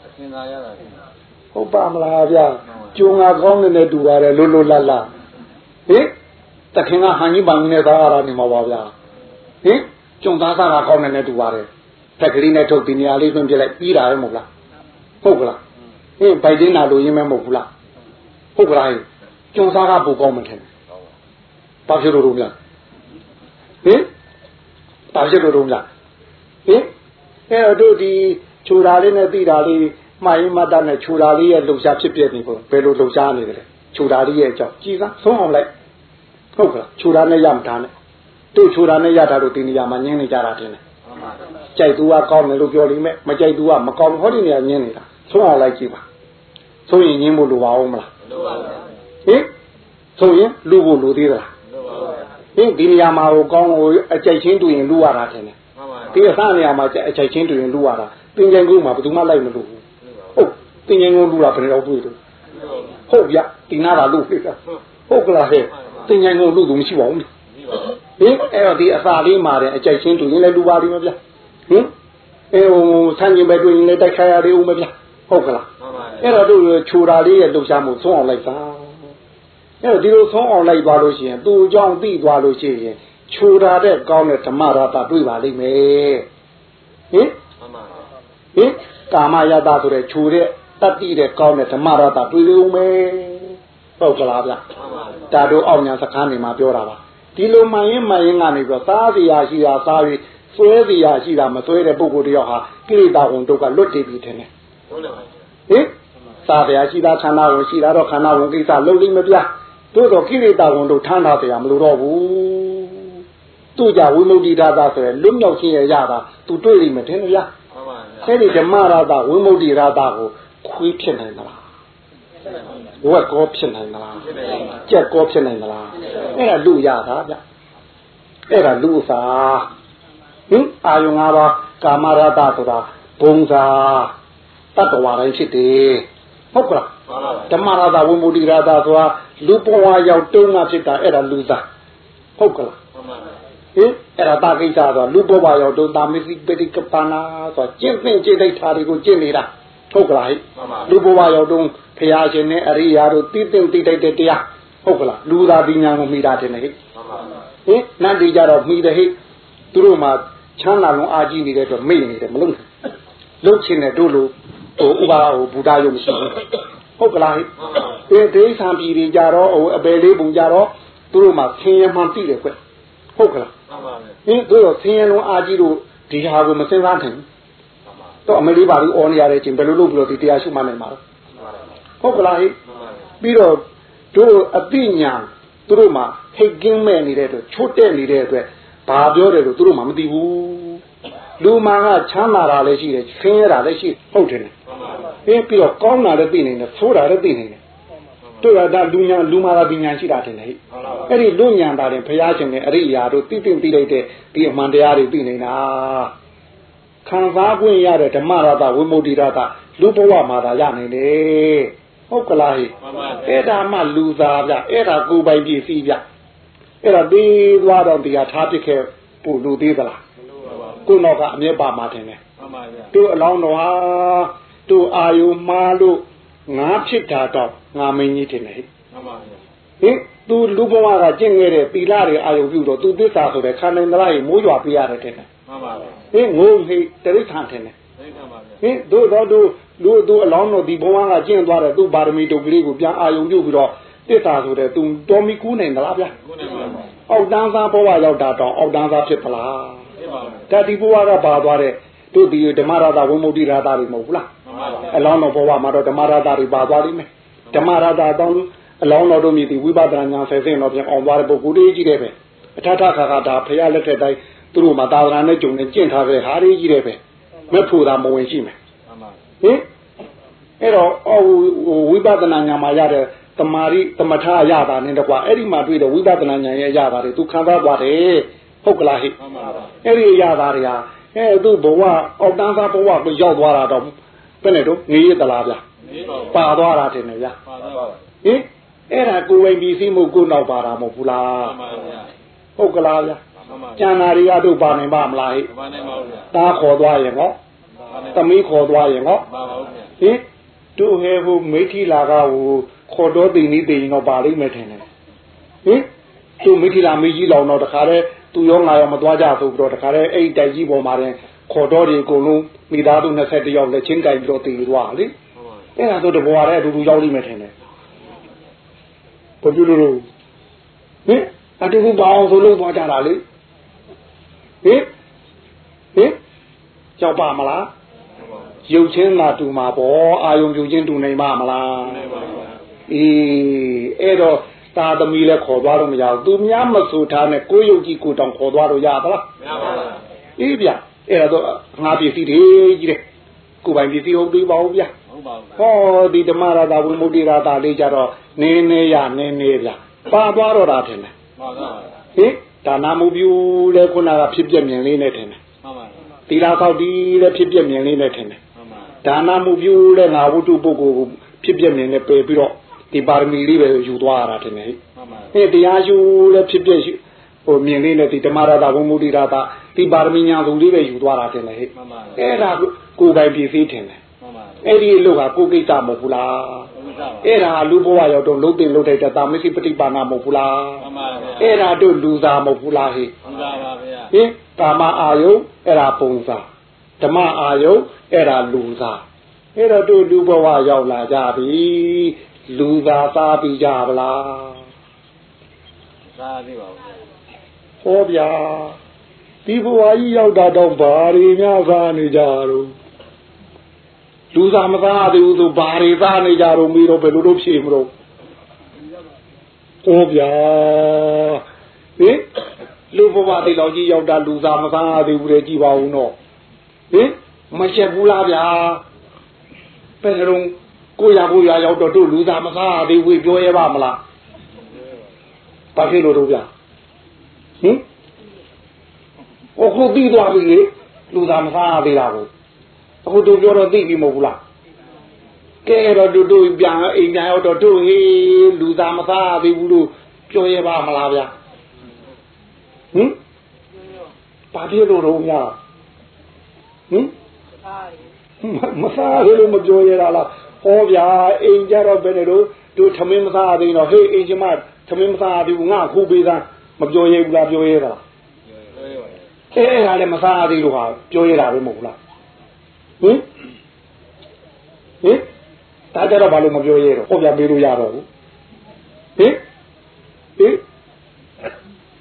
သခင်သားရတာဟုတ်ပါမလားဗျကျွန်းကကောင်းနေတဲ့တူပါတယ်လွတ်လွတ်လပ်လပ်ဟင်သခင်ကဟန်ကြီးပန်ကြီးနဲ့သားရတာနေမှာပါဗျာဟင်ကျုံသားစားတာကောင်းတယ်နဲ့တူပါတယ်ဖက်ကလေးနဲ့ထုတ်ဒီနေရာလေးသွင်းပြလိုက်ပြီးတာပဲမဟုတ်လားဟုတ်ကလားဟင်းဗိုက်တင်းနာလိုရင်းမဲမဟုတ်ဘူးလားဟုတ်ကလား ကျုံသားကပိုကောင်းမှထင်တယ်ဘာဖြစ်လို့လို့များဟင်ဘာဖြစ်လို့လို့များဟင်အဲ့တော့တို့ဒီခြူတာလေးနဲ့ပြီးတာလေးမှားရင်မတတ်နဲ့ခြူတာလေးရဲ့လှုပ်ရှားဖြစ်ပြနေပုံဘယ်လိုလှုပ်ရှားနေတယ်ခြူတာလေးရဲ့အကြောင်းကြည်စားဆုံးအောင်လိုက်ဟုတ်ကလားခြူတာနဲ့ရမထားနဲ့တို့ချိုတာနဲ့ရတာတို့ဒီနေရာမှာညင်းနေကြတာတင်တယ်ကြိုက်သူကကောင်းတယ်လို့ပြောလိမ့်မယ်မကြိုက်သူကမကောင်းဟောဒီနေရာညင်းနေတာဆုံးအောင်လိုက်ကြည့်ပါဆုံးရင်ညင်းဖို့လိုပါအောင်မလားလိုပါဘူး ဟင်ဆုံးရင်လူဖို့လိုသေးသလားလိုပါဘူးဟင်ဒီနေရာမှာကိုကောင်းကိုအကြိုက်ချင်းတူရင်လူရတာတင်တယ်ဒီအစနေရာမှာအကြိုက်ချင်းတူရင်လူရတာပင်ကြိုင်ကုန်းမှာဘယ်သူမှလိုက်မလို့ဘူးဟုတ်ပင်ကြိုင်ကုန်းလူတာဘယ်တော့တွေ့တော့ဟုတ်ဗျဒီနာတာလူဖြစ်တာဟုတ်ကလားဟဲ့ပင်ကြိုင်ကုန်းလူသူမရှိပါဘူးဟင်အဲ့တော့ဒီအစာလေးမှာတဲ့အကြိုက်ချင်းတူရင်လည်းလူပါလိမ့်မယ်ဗျဟင်အဲဟိုဆန်းကျင်ပဲတွေ့ရင်လည်းတိုက်ခိုက်ရသေးဦးမဗျဟုတ်ကလားအဲ့တော့တို့ခြူတာလေးရဲ့လှုပ်ရှားမှုဆုံးအောင်လိုက်ပါ အဲ့တော့ဒီလိုဆုံးအောင်လိုက်သွားလို့ရှိရင်သူ့အကြောင်းသိသွားလို့ရှိရင်ခြူတာတဲ့ကောင်းတဲ့ဓမ္မရတာတွေ့ပါလိမ့်မယ်ဟင်ဟင်ကာမယတာဆိုတဲ့ခြူတဲ့တတ္တိတဲ့ကောင်းတဲ့ဓမ္မရတာတွေ့လို့မယ်ဟုတ်ကလားဗျဒါတို့အောင်ညာစကားနေမှာပြောတာပါဒီလိုမှန်ရင်မှန်ရင်ကနေပြီးတော့သားစရာရှိတာသားပြီးဆွဲစရာရှိတာမဆွဲတဲ့ပုဂ္ဂိုလ်တယောက်ဟာကိရိတာဝန်တို့ကလွတ်တည်ပြီထင်တယ်ဟုတ်တယ်ဟင်စားစရာရှိတာခန္ဓာဝန်ရှိတာတော့ခန္ဓာဝန်ကိစ္စလုံးလိမ့်မပြ တို့တော့ကိရိတာဝန်တို့ထမ်းထားစရာမလိုတော့ဘူးသူ့ကြဝိမု ക്തി ဓာတာဆိုရယ်လွတ်မြောက်ခြင်းရရတာသူတွေ့လိမ့်မယ်ထင်လို့ရဟုတ်ပါဘူးအဲ့ဒီဓမ္မရတာဝိမု ക്തി ဓာတာကိုခွေးဖြစ်နိုင်သလားဝက်ကောဖြစ်နိုင်မလားကြက်ကောဖြစ်နိုင်မလားအဲ့ဒါလူရတာဗျအဲ့ဒါလူစာဟင်အာယုံ၅ပါးကာမရတဆိုတာဘုံစာတတ္တဝါတိုင်းဖြစ်တယ်ဟုတ်ကလားဓမ္မရတဝိမုဒိရတဆိုတာ လူဘဝရောက်တုံးမှဖြစ်တာအဲ့ဒါလူစာဟုတ်ကလားဟင်အဲ့ဒါတာကိစ္စဆိုတာလူဘဝရောက်တုံးတာမစ္စည်းပတိကပနာဆိုတာကျင့်သင်ကျင့်သိထားတွေကိုကျင့်နေတာဟုတ်ကလားလူဘဝရောက်တုံးဖရာရှင်နဲ့အရိယာတို့သိသိသိတိုက်တဲ့တရားဟုတ်ကလားလူသာပညာကိုမိတာတယ်ဟဲ့ဟင်နတ်တွေကြတော့မိတယ်ဟဲ့သူတို့မှချမ်းသာလုံးအာကြီးနေတဲ့အတွက်မိနေတယ်မလို့လုံချင်တဲ့တို့လိုဟိုဥပါဟိုဘုရားယုံမရှိဘူး ဟဟုတ်ကလားဒီဒိဋ္ဌံပြည်တွေကြတော့ဟိုအပယ်လေးပုံကြတော့သူတို့မှဆင်းရဲမှန်သိတယ်ကွဟုတ်ကလားမှန်ပါဗျာဟင်သူတို့ဆင်းရဲလုံးအာကြီးတို့ဒီဟာကိုမစင်စားနိုင်ဘူးတော့အမေလေးပါလို့အော်နေရတဲ့ချင်းဘယ်လိုလုပ်ပြီးတော့ဒီတရားရှုမှတ်နိုင်မှာလဲဟုတ်ကလားဟိမှန်ပါဗျာပြီးတော့တို့အသိဉာဏ်သူတို့မှဟိတ်ကင်းမဲ့နေတဲ့အတွက်ချိုးတဲ့နေတဲ့အတွက်ဘာပြောတယ်လို့သူတို့မှမသိဘူး လူမာကချမ်းသာတာလည်းရှိတယ်ဆင်းရဲတာလည်းရှိဟုတ်တယ် မှန်ပါဗျာ ဟင်းပြီးတော့ကောင်းတာလည်းသိနေတယ်ဆိုးတာလည်းသိနေတယ်တို့ရတာလူညာလူမာကပညာရှိတာတင်လေဟိ မှန်ပါဗျာ အဲ့ဒီလူညာတာတင်ဘုရားရှင်နဲ့အရိယာတို့သိသိသိလိုက်တဲ့ဒီအမှန်တရားတွေသိနေတာခံစား권ရတဲ့ဓမ္မရတဝိမု ക്തി ရတလူဘဝမှာသာရနိုင်တယ်ဟုတ်ကလားဟိ မှန်ပါဗျာ အဲ့ဒါမှလူသားဗျအဲ့ဒါကိုယ်ပိုင်ပစ္စည်းဗျအဲ့ဒါသေးသွားတော့တရားထားပစ်ခဲ့ပို့လူသေးသလား ကိုယ်တော့ကအမြဲပါမှာတင်တယ်မှန်ပါဗျာတို့အလောင်းတော်ဟာတို့အာယုမှားလို့ငါဖြစ်တာတော့ငါမင်းကြီးတင်တယ်ဟိမှန်ပါဗျာဟင်သူလူဘဝကကျင့်ခဲ့တဲ့သီလတွေအာယုပြုတော့သူသစ္စာဆိုတဲ့ခန္ဓာင်္ဂလာကြီးမိုးရွာပြရတယ်တင်တယ်မှန်ပါဗျာဟင်ငိုဟိတရိစ္ဆာန်တင်တယ်သိမှန်ပါဗျာဟင်တို့တော့တို့လူတို့အလောင်းတော်ဒီဘဝကကျင့်သွားတဲ့သူ့ပါရမီတုတ်ကလေးကိုပြန်အာယုပြုပြီးတော့သစ္စာဆိုတဲ့သူတော်မီကူးနိုင်သလားဗျာကိုယ်နဲ့ပါဗျာအောက်တန်းသားဘဝရောက်တာတော့အောက်တန်းသားဖြစ်ပလားသိပါဗျာ ဒါဒီဘဝကပါသွားတဲ့တို့ဒီဓမ္မရတာဝိမု ക്തി ရတာတွေမဟုတ်ဘူးလားမှန်ပါဗျာအလောင်းတော်ဘဝမှာတော့ဓမ္မရတာတွေပါသွားလိမ့်မယ်ဓမ္မရတာတောင်းအလောင်းတော်တို့မြည်ဒီဝိပဿနာဉာဏ်ဆယ်ဆင့်တော့ပြန်အောင်သွားတဲ့ပုဂ္ဂိုလ်တွေကြီးတယ်ပဲအထထခါခါဒါဖရာလက်ထက်တိုင်းသူတို့မှာသာသနာနဲ့ကြုံနေကျင့်ထားတဲ့ဟာတွေကြီးတယ်ပဲမဖို့တာမဝင်ရှိမယ်မှန်ပါဟင်အဲ့တော့အော်ဝိပဿနာဉာဏ်မှာရတဲ့တမာရီတမထရတာနဲ့တကွာအဲ့ဒီမှာတွေ့တဲ့ဝိပဿနာဉာဏ်ရဲ့ရတာတွေသူခံစားသွားတယ် ဟုတ်ကလားဟိမှန်ပါဗျာအဲ့ဒီရတာတွေဟာအဲသူ့ဘဝအောက်တန်းသားဘဝကိုရောက်သွားတာတော့ဘယ်နဲ့တော့ငေးရသလားဗျာသိပါဗျာပါသွားတာတင်တယ်ဗျာပါတော့ပါဟင်အဲ့ဒါကိုယ်ဝင်ပြီးစီးမှုကိုယ်နောက်ပါတာမဟုတ်ဘူးလားမှန်ပါဗျာဟုတ်ကလားဗျာမှန်ပါကျန်တာတွေကတို့ပါနိုင်ပါမလားဟိဘာနဲ့မဟုတ်ဗျာတားခေါ်သွားရင်ဟောဘာနဲ့သမီးခေါ်သွားရင်ဟောပါပါဦးဗျာဟင်တို့ဟဲဟိုမိထီလာကဟိုခေါ်တော့တင်နေတင်တော့ပါလိမ့်မယ်ထင်တယ်ဟင်တို့မိထီလာမေကြီးလောင်တော့တခါတည်း သူရောငါရောမသွားကြဆိုပြီးတော့တခါတည်းအဲ့တိုက်ကြီးပေါ်မှာတင်ခေါ်တော့ဒီအကုန်လုံးမိသားစု20ယောက်လက်ချင်းတိုင်ပြီးတော့တည်သွားလေမှန်ပါအဲ့ဒါဆိုတဘွားလည်းအတူတူရောက်လိမ့်မယ်ထင်တယ်ဘယ်လိုလုပ်လို့ဟင်အတူတူပါအောင်ဆိုလို့သွားကြတာလေဟင်ဟင်ကြောက်ပါမလားရုပ်ချင်းသာတူမှာပေါ့အာယုံပြူချင်းတူနိုင်ပါမလားမှန်ပါဗျာအေးအဲ့တော့ သာသမီလည်းခေါ်သွားလို့မရဘူးသူများမဆိုထားနဲ့ကိုယ်ယုတ်ကြီးကိုတောင်ခေါ်သွားလို့ရသလားမရပါဘူးအေးဗျအဲ့ဒါတော့ငါပစ္စည်းတွေကြီးတယ်ကိုယ်ပိုင်ပစ္စည်းဟုတ်သေးပါဘူးဗျဟုတ်ပါဘူးဟောဒီဓမ္မရတာဝိမု ക്തി ရတာလေးကြတော့နင်းနေရနင်းနေဗျပါသွားတော့တာထင်တယ်မှန်ပါဗျာဟင်ဒါနာမှုပြုတဲ့ခုနကဖြစ်ပြက်မြင်လေးနဲ့ထင်တယ်မှန်ပါသီလဆောက်တည်တဲ့ဖြစ်ပြက်မြင်လေးနဲ့ထင်တယ်မှန်ပါဒါနာမှုပြုတဲ့ငါဝတ္ထုပုဂ္ဂိုလ်ကိုဖြစ်ပြက်မြင်နဲ့ပယ်ပြီးတော့ ဒီပါရမီလေးပဲယူသွားရတာထင်တယ်ဟိ မှန်ပါ ဟင်တရားရှုတဲ့ဖြစ်ပြက်ဟိုမြင်လေးနဲ့ဒီဓမ္မရတာဝိမု ക്തി ရတာဒီပါရမီညာစုလေးပဲယူသွားတာထင်တယ်ဟိ မှန်ပါ အဲ့ဒါကိုယ်ပိုင်ပစ္စည်းထင်တယ် မှန်ပါ အဲ့ဒီလူကကိုယ်ကိစ္စမဟုတ်ဘူးလား ဟုတ်ကဲ့ပါ အဲ့ဒါလူဘဝရောက်တော့လုံးတင်လုံးထိုက်တဲ့တာမရှိပฏิပါဏမဟုတ်ဘူးလား မှန်ပါဗျာ အဲ့ဒါတို့လူသားမဟုတ်ဘူးလားဟိ ဟုတ်ပါပါဗျာ ဟင်ကာမအာယုအဲ့ဒါပုံစားဓမ္မအာယုအဲ့ဒါလူသားအဲ့တော့တို့လူဘဝရောက်လာကြပြီ လူသားသားပြီးကြဗလားသာသေးပါဦးဗျာဟောဗျာဒီဘဝကြီးရောက်တာတော့ဘာတွေများစားနေကြတော့လူသားမသားသေးဘူးဆိုဘာတွေသားနေကြတော့မီးတော့ဘယ်လိုလုပ်ဖြေမလို့ဟောဗျာဟင်လူဘဝတိလောက်ကြီးရောက်တာလူသားမသားသေးဘူးလေကြည်ပါဦးတော့ဟင်မချက်ဘူးလားဗျာဘယ်လို ကိုရကိုရရောက်တော့တို့လူသားမသားသေးဘူးပြောရပါမလားဘာဖြစ်လို့တို့ဗျာဟင်အခုပြီးသွားပြီလေလူသားမသားသေးတာကိုအခုတို့ပြောတော့သိပြီမဟုတ်ဘူးလားကဲတော့တို့တို့ပြန်အိမ်ပြန်ရောက်တော့တို့ဟေးလူသားမသားသေးဘူးလို့ပြောရပါမလားဗျာဟင်ဘာဖြစ်လို့တော့များဟင်မစားရလို့မပြောရတာလား ဟောဗျာအိမ်ကြတော့ဘယ်နဲ့လို့တို့ထမင်းမစားသေးတော့ဟေးအိမ်ကျမထမင်းမစားသေးဘူးငါခုပေးသားမပြောရဘူးလားပြောရတာလားအဲအဲ့ဒါလည်းမစားသေးလို့ဟာပြောရတာပဲမဟုတ်ဘူးလားဟင်ဟင်ဒါကြတော့ဘာလို့မပြောရဲတော့ဟောပြပေးလို့ရတော့ဘူးဟင်ဟင်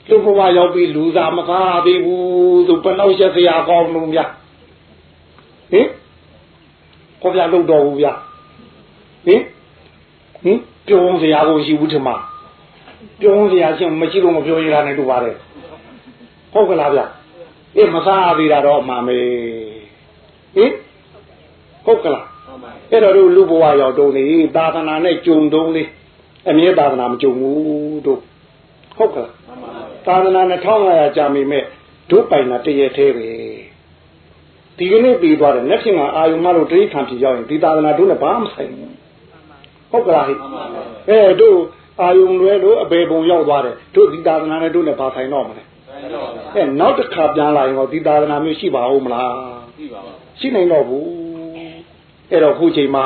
လူဘဝရောက်ပြီးလူစားမကားသေးဘူးသူဘယ်တော့ရက်စရာကောင်းလို့များဟင်ဟောပြလို့တော့ဘူးဗျာ ဟင်ဟင်ပြောင်းစရာကိုရှိဘူးထင်မှာပြောင်းစရာချင်းမရှိလို့မပြောရတာနဲ့တူပါတယ်ဟုတ်ကလားဗျအေးမစားသေးတာတော့အမှန်ပဲဟင်ဟုတ်ကလားအဲ့တော့တို့လူဘဝရောက်တုံးနေသာသနာနဲ့ကြုံတုံးလေးအမြဲသာသနာမကြုံဘူးတို့ဟုတ်ကလားသာသနာ2500ကြာမိမဲ့တို့ပိုင်တာတရေသေးပဲဒီကနေ့ပြီးသွားတယ်လက်ဖြစ်ကအာယုံမလို့တိဋ္ဌာန်ဖြစ်ရောက်ရင်ဒီသာသနာတို့နဲ့ဘာမှမဆိုင်ဘူး ဟုတ်ကလားဟိအဲတို့အာယုံလွဲလို့အပေပုံရောက်သွားတယ်တို့ဒီသာသနာနဲ့တို့နဲ့ဘာဆိုင်တော့မလဲအဲနောက်တစ်ခါပြန်လာရင်တော့ဒီသာသနာမျိုးရှိပါဦးမလားရှိပါပါရှိနိုင်တော့ဘူးအဲ့တော့ခုချိန်မှာ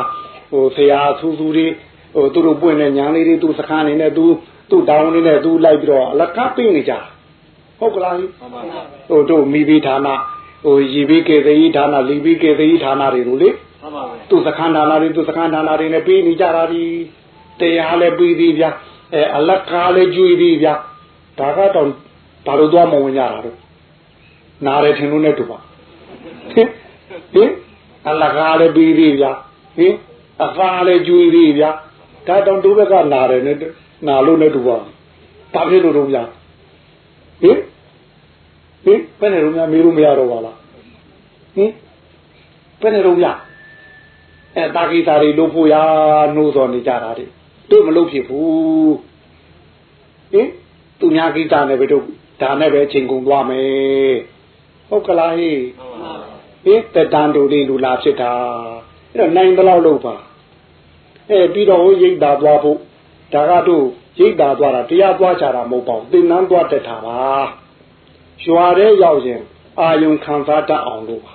ဟိုဆရာဆူဆူတွေဟိုသူတို့ပွင့်တဲ့ညာလေးတွေသူစခန်းနေနဲ့သူသူ့တောင်းလေးနဲ့သူလိုက်ပြီးတော့အလကားပြင်နေကြဟုတ်ကလားဟိုတို့မိဘဌာနဟိုရီဘိကေသိဌာနလီဘိကေသိဌာနတွေတို့လေ မှန်ပါဗျာသူစခန်းဌာနတွေသူစခန်းဌာနတွေနဲ့ပြီးနေကြတာဒီတရားလည်းပြီးသေးဗျာအဲအလကားလည်းကျွေးသေးဗျာဒါကတော့ဘာလို့သွားမဝင်ကြတာတို့နားတယ်ထင်လို့နဲ့တူပါဟင်အလကားလည်းပြီးသေးဗျာဟင်အဖားလည်းကျွေးသေးဗျာဒါတောင်တို့ဘက်ကနာတယ်နဲ့နာလို့နဲ့တူပါဘာဖြစ်လို့တော့ဗျာဟင်ဟင်ဘယ်နဲ့တော့များမေးလို့မရတော့ပါလားဟင်ဘယ်နဲ့တော့ဗျာ အဲတာကိတာတွေလို့ဖို့ရနှိုးစော်နေကြတာတွေတို့မလုပ်ဖြစ်ဘူးဟင်သူများကိစ္စနဲ့ပဲတို့ဒါနဲ့ပဲချိန်ကုန်သွားမယ်ဟုတ်ကလားဟိဟင်တတန်တူလေးလူလာဖြစ်တာအဲ့တော့နိုင်တော့လို့ပါအဲပြီးတော့ရိတ်တာသွားဖို့ဒါကတို့ရိတ်တာသွားတာတရားသွားချတာမဟုတ်ပါဘူးသင်္นานသွားတက်တာပါရွာတဲ့ရောက်ရင်အာယုံခံစားတတ်အောင်လို့ပါ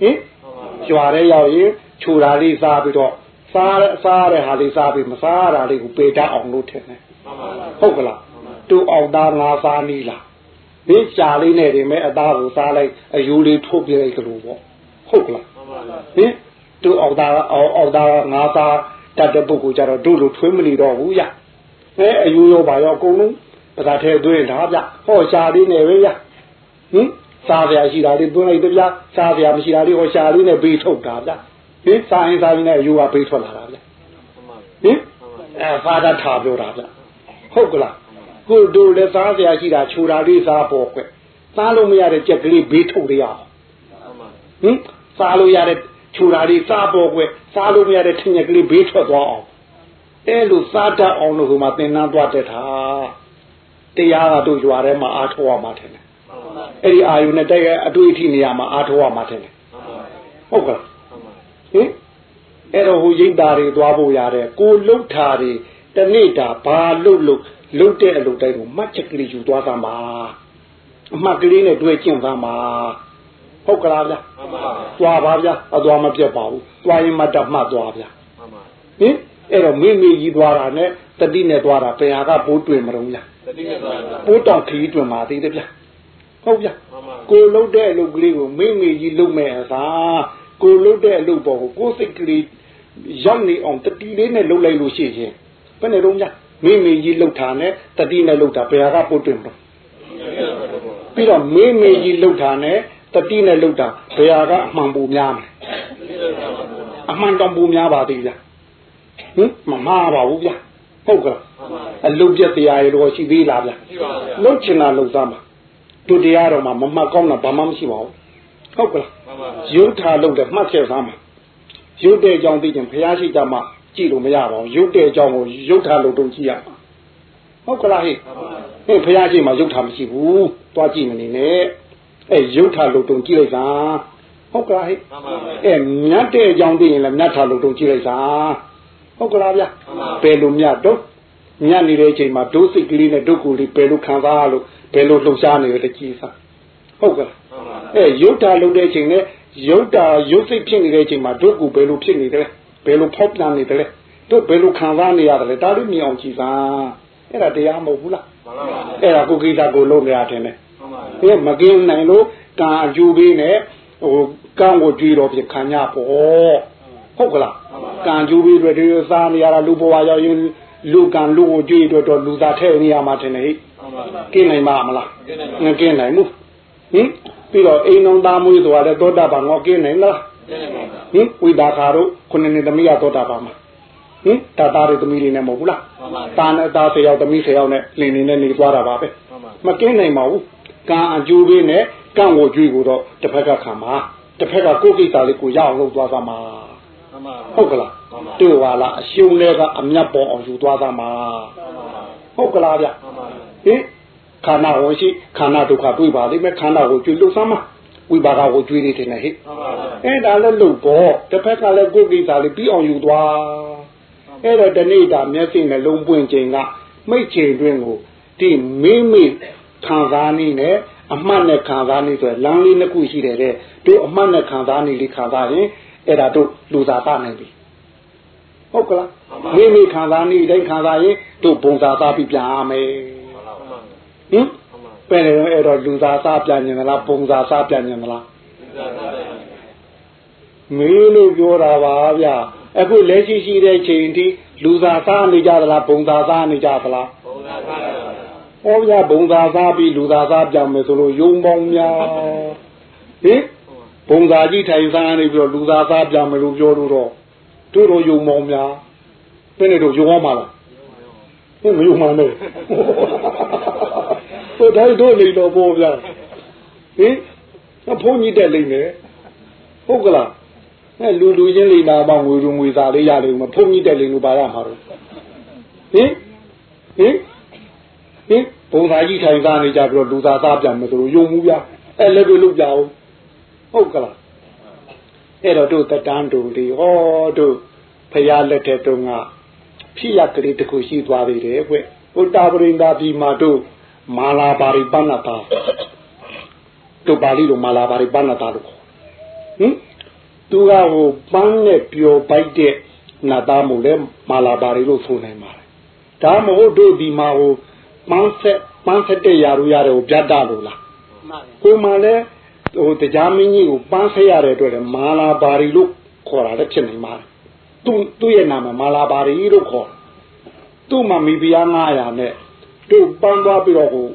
ဟင်ရွာတဲ့ရောက်ရင် ခြူတာလေးစားပြီးတော့စားစားတဲ့ဟာလေးစားပြီးမစားတာလေးကိုပေတတ်အောင်လို့ထင်တယ်ဟုတ်ကလားတူအောင်သားငါစားနီးလားဒီရှာလေးနဲ့တင်မဲ့အသားကိုစားလိုက်အယူလေးထုတ်ပြလိုက်ကြလို့ပေါ့ဟုတ်ကလားဟင်တူအောင်သားအောင်အောင်သားငါစားတတ်တဲ့ပုဂ္ဂိုလ်ကြတော့တို့လိုထွေးမနေတော့ဘူးရအဲအယူရောပါရောအကုန်လုံးပသာထဲသွင်းတာဗျဟောရှာလေးနဲ့ပဲရဟင်စားပြရှိတာလေးသွင်းလိုက်တပြစားပြမရှိတာလေးဟောရှာလေးနဲ့ဘေးထုတ်တာဗျ ဟင်စားရင်စားရင်လည်းအယူကဘေးထွက်လာတာဗျဟင်အဲဖာသာထားပြောတာဗျဟုတ်ကလားကိုတို့လည်းစားစရာရှိတာခြူတာလေးစားပေါ်ခွက်စားလို့မရတဲ့ကြက်ကလေးဘေးထုတ်ရအောင်ဟင်စားလို့ရတဲ့ခြူတာလေးစားပေါ်ခွက်စားလို့မရတဲ့ထင်ရကလေးဘေးထွက်သွားအောင်အဲလိုစားတတ်အောင်လို့ဟိုမှာသင်္นานသွားတက်တာတရားကတို့ကြွားထဲမှာအားထုတ်ရမှာထင်တယ်အဲ့ဒီအာယုနဲ့တက်ရဲ့အတွေ့အထိနေရာမှာအားထုတ်ရမှာထင်တယ်ဟုတ်ကဲ့ ဟင်အဲ့တော့ဟိုရိတ်တာတွေသွားဖို့ရတယ်ကိုလှုပ်တာတွေတနေ့တာဘာလှုပ်လှုပ်လှုပ်တဲ့အလုပ်တိုင်းကိုမှတ်ချက်ကလေးယူသွားသမှာအမှတ်ကလေးနဲ့တွေ့ကျင့်သမှာဟုတ်ကလားဗျာသွားပါဗျာအသွားမပြတ်ပါဘူးသွားရင်မတတ်မှတ်သွားဗျာဟင်အဲ့တော့မိမိကြီးသွားတာနဲ့တတိနဲ့သွားတာဘယ်ဟာကပိုးတွင်မလို့လားတတိနဲ့သွားတာပိုးတောင်ခီးတွင်ပါသေးတယ်ဗျာဟုတ်ဗျာကိုလှုပ်တဲ့အလုပ်ကလေးကိုမိမိကြီးလှုပ်မဲ့အစား ကိုလှုပ်တဲ့အလုပ်ပေါ်ကိုကိုစိတ်ကလေးရောက်နေအောင်တတိလေးနဲ့လှုပ်လိုက်လို့ရှိရင်ဘယ်နဲ့တော့ဗျာမိမိကြီးလှုပ်တာနဲ့တတိနဲ့လှုပ်တာဘယ်ဟာကပို့တွင်မလို့ပြီးတော့မိမိကြီးလှုပ်တာနဲ့တတိနဲ့လှုပ်တာဘယ်ဟာကအမှန်ပူများမလဲအမှန်တောင်ပူများပါသေးဗျာဟင်မမှားပါဘူးဗျာဟုတ်ကဲ့အလုတ်ပြတရားရေတော့ရှိသေးလားဗျာလှုပ်ချင်တာလှုပ်သားမှာတို့တရားတော်မှာမမှတ်ကောင်းတာဘာမှမရှိပါဘူး ဟုတ်ကဲ့ရုပ်ထာလှုပ်တယ်မှတ်ချက်သားမှာရုပ်တဲ့အကြောင်းသိရင်ဘုရားရှိတာမှကြည့်လို့မရပါဘူးရုပ်တဲ့အကြောင်းကိုရုပ်ထာလှုပ်တော့ကြည့်ရမှာဟုတ်ကလားဟဲ့ဟဲ့ဘုရားရှိမှရုပ်ထာမရှိဘူးသွားကြည့်မနေနဲ့အဲရုပ်ထာလှုပ်တော့ကြည့်လိုက်တာဟုတ်ကလားဟဲ့အဲမြတ်တဲ့အကြောင်းသိရင်လည်းမြတ်ထာလှုပ်တော့ကြည့်လိုက်တာဟုတ်ကလားဗျဘယ်လိုမြတ်တော့ညနေတဲ့အချိန်မှာဒုစိတ်ကလေးနဲ့ဒုက္ခလေးဘယ်လိုခံစားလို့ဘယ်လိုလှုပ်ရှားနေရတဲ့ကြည်စားဟုတ်ကလား အဲရုပ်တာလှုပ်တဲ့အချိန်နဲ့ရုပ်တာရုပ်စိတ်ဖြစ်နေတဲ့အချိန်မှာဒုက္ခဘယ်လိုဖြစ်နေတယ်ဘယ်လိုဖောက်ပြန်နေတယ်တို့ဘယ်လိုခံစားနေရတယ်ဒါလေးမြင်အောင်ကြည်စားအဲ့ဒါတရားမဟုတ်ဘူးလားအဲ့ဒါကိုကိစ္စကိုလုပ်နေရတယ်နဲ့အဲမကင်းနိုင်လို့ကံအကျိုးပေးနဲ့ဟိုကံကိုကြွေးတော့ပြခံရပေါ့ဟဟုတ်ကလားကံကျိုးပြီးတွေဒီစားနေရတာလူဘဝရောက်ရင်လူကံလူကိုကြွေးတော့လူသားထဲနေရမှာထင်တယ်ဟိကင်းနိုင်မှာမလားငကင်းနိုင်မှုဟင် ပြီးတော့အိမ်တော်သားမွေးဆိုတာလည်းသောတာပန်ငေါကင်းနိုင်လားဟင်ဝိဒါခါတို့ခုနှစ်နှစ်သမီးရသောတာပန်မှာဟင်တာသားတွေသမီးတွေနဲ့မဟုတ်ဘူးလားတာနဲ့သားဆယ်ယောက်သမီးဆယ်ယောက်နဲ့လင်နေနဲ့နေသွားတာပါပဲမကင်းနိုင်ပါဘူးကံအကျိုးပေးနဲ့ကံကိုကြွေးကိုတော့တစ်ဖက်ကခံပါတစ်ဖက်ကကိုယ်ကိစ္စလေးကိုရအောင်လုပ်သွားသမှာဟုတ်ကလားတို့ပါလားအရှုံးလေးကအမြတ်ပေါ်အောင်ယူသွားသမှာဟုတ်ကလားဗျဟင် ခန္ဓာဝင်ရှိခန္ဓာဒုက္ခတွေ့ပါလိမ့်မယ်ခန္ဓာကိုကြွေးလို့သမ်းမှာဝိပါကကိုကြွေးနေတယ်ဟဲ့အဲ့ဒါလည်းလို့ပေါ့တစ်ဖက်ကလည်းကိုယ်ကိစ္စလေးပြီးအောင်ယူသွားအဲ့တော့ဒီနေ့ဒါမျက်စိနဲ့လုံးပွင့်ချိန်ကမိတ်ချိန်တွင်ကိုဒီမိမိခံစားနေနဲ့အမှတ်နဲ့ခံစားနေဆိုလမ်းလေးနှစ်ခုရှိတယ်တဲ့တို့အမှတ်နဲ့ခံစားနေလေးခံစားရင်အဲ့ဒါတို့လူစားပါနိုင်ပြီဟုတ်ကလားမိမိခံစားနေတိုင်းခံစားရင်တို့ဘုံစားသားပြီးပြန်ရမယ် ဟင်ပဲလေအဲ့တော့လူစားသားပြန်ញင်လားဘုံစားသားပြန်ញင်လားမေးလို့ပြောတာပါဗျအခုလက်ရှိရှိတဲ့ချိန်ထိလူစားသားနေကြသလားဘုံစားသားနေကြသလားဘုံစားသားဟောဗျာဘုံသာသားပြီးလူသာသားပြောင်းမယ်ဆိုလို့ယုံပေါင်းများဟင်ဘုံသာကြီးထိုင်စားနေပြီးတော့လူသာသားပြောင်းမယ်လို့ပြောလို့တော့တို့တော့ယုံပေါင်းများဘယ်နဲ့တော့ယုံအောင်မလားဟင်မယုံမှန်းနဲ့ ဟိုတိုင်းတို့နေတော့ပေါ့ဗျာဟင်အဖုန်းကြီးတက်လိမ့်မယ်ဟုတ်ကလားအဲလူလူချင်းလိမ့်တာပေါ့ငွေလူငွေသားလေးရလိမ့်မယ်ဖုန်းကြီးတက်လိမ့်လို့ပါရမှာတော့ဟင်ဟင်ဟင်ဘုံသားကြီးထိုင်စားနေကြပြီးတော့လူသားသားပြန်မယ်ဆိုလို့ယုံမှုပြအဲ့လည်းတို့လုပ်ကြအောင်ဟုတ်ကလားအဲ့တော့တို့တတန်းတို့လေးဟောတို့ဖရာလက်ထက်တုန်းကဖြစ်ရကလေးတခုရှိသွားသေးတယ်ကွဟိုတာပရိန္ဒာပြည်မှာတို့ မာလာပါရိပဏ္ဏတာတို့ပါဠိလိုမာလာပါရိပဏ္ဏတာလို့ဟင်သူကဟိုပန်းနဲ့ပျော်ပိုက်တဲ့နတ်သားမို့လဲမာလာပါရိလို့ဆိုနိုင်ပါတယ်ဒါမဟုတ်တို့ဒီမှာဟိုပန်းဆက်ပန်းဆက်တဲ့ຢာရူရတယ်ကိုပြတ်တာလို့လားမှန်ပါဘူးဟိုမှာလဲဟိုတရားမင်းကြီးကိုပန်းဆက်ရတဲ့အတွက်လည်းမာလာပါရီလို့ခေါ်တာလည်းဖြစ်နေမှာသူသူ့ရဲ့နာမည်မာလာပါရီလို့ခေါ်သူ့မှာမိဖုရား900နဲ့ သူ့ပန်းသွားပြီးတော့ဟို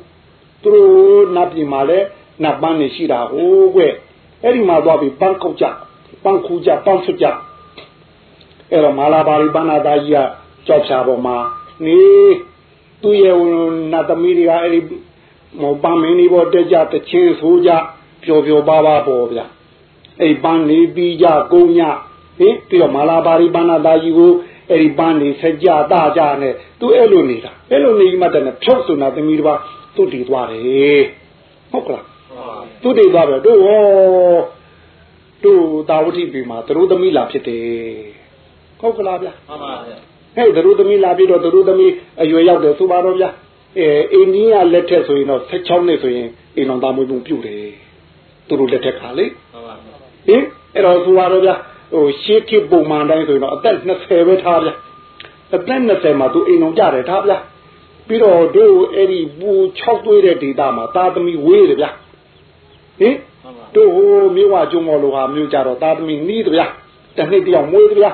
သူတို့နတ်ပြည်မှာလဲနတ်ပန်းနေရှိတာဟိုကွအဲ့ဒီမှာသွားပြီးပန်းကောက်ကြပန်းခူးကြပန်းဆွကြအဲ့တော့မာလာပါရီပန်းနာသားကြီးကကြောက်ဖြာပေါ်မှာနေသူ့ရဲ့နတ်သမီးတွေကအဲ့ဒီမောပန်းမင်းဒီပေါ်တက်ကြတချင်းဆိုကြပျော်ပျော်ပါပါပေါ်ဗျာအဲ့ပန်းနေပြီးကြကုန်းညဟင်ပြီးတော့မာလာပါရီပန်းနာသားကြီးကို အဲ့ဒီပန်းနေဆက်ကြတာကြနဲ့သူအဲ့လိုနေတာအဲ့လိုနေမှတည်းဖြုတ်ဆိုနာသမီးတစ်ပါးသူ့တည်သွားတယ်ဟုတ်ကလားသူ့တည်သွားတယ်တို့ဟောတို့တာဝတိပြီမှာသူတို့သမီးလာဖြစ်တယ်ဟုတ်ကလားဗျာမှန်ပါဗျာဟဲ့သူတို့သမီးလာပြီးတော့သူတို့သမီးအရွယ်ရောက်တယ်ဆိုပါတော့ဗျာအဲအိန္ဒိယလက်ထက်ဆိုရင်တော့16နှစ်ဆိုရင်အိမ်တော်သားမွေးမှုပြုတ်တယ်သူတို့လက်ထက်ခါလေဟုတ်ပါဘူးဟင်အဲ့တော့ဆိုပါတော့ဗျာ ဟိုရှေးခေတ်ပုံမှန်တိုင်းဆိုရင်တော့အသက်20ပဲထားဗျာအသက်20မှာသူအိမ်တော်ကြတယ်ထားဗျာပြီးတော့တို့အဲ့ဒီပူ6သွေးတဲ့ဒေတာမှာသားသမီးဝေးတယ်ဗျာဟင်တို့ဟိုမြို့ဝကျုံမော်လိုဟာမြို့ကြတော့သားသမီးနီးတယ်ဗျာတစ်နှစ်တယောက်မွေးတယ်ဗျာ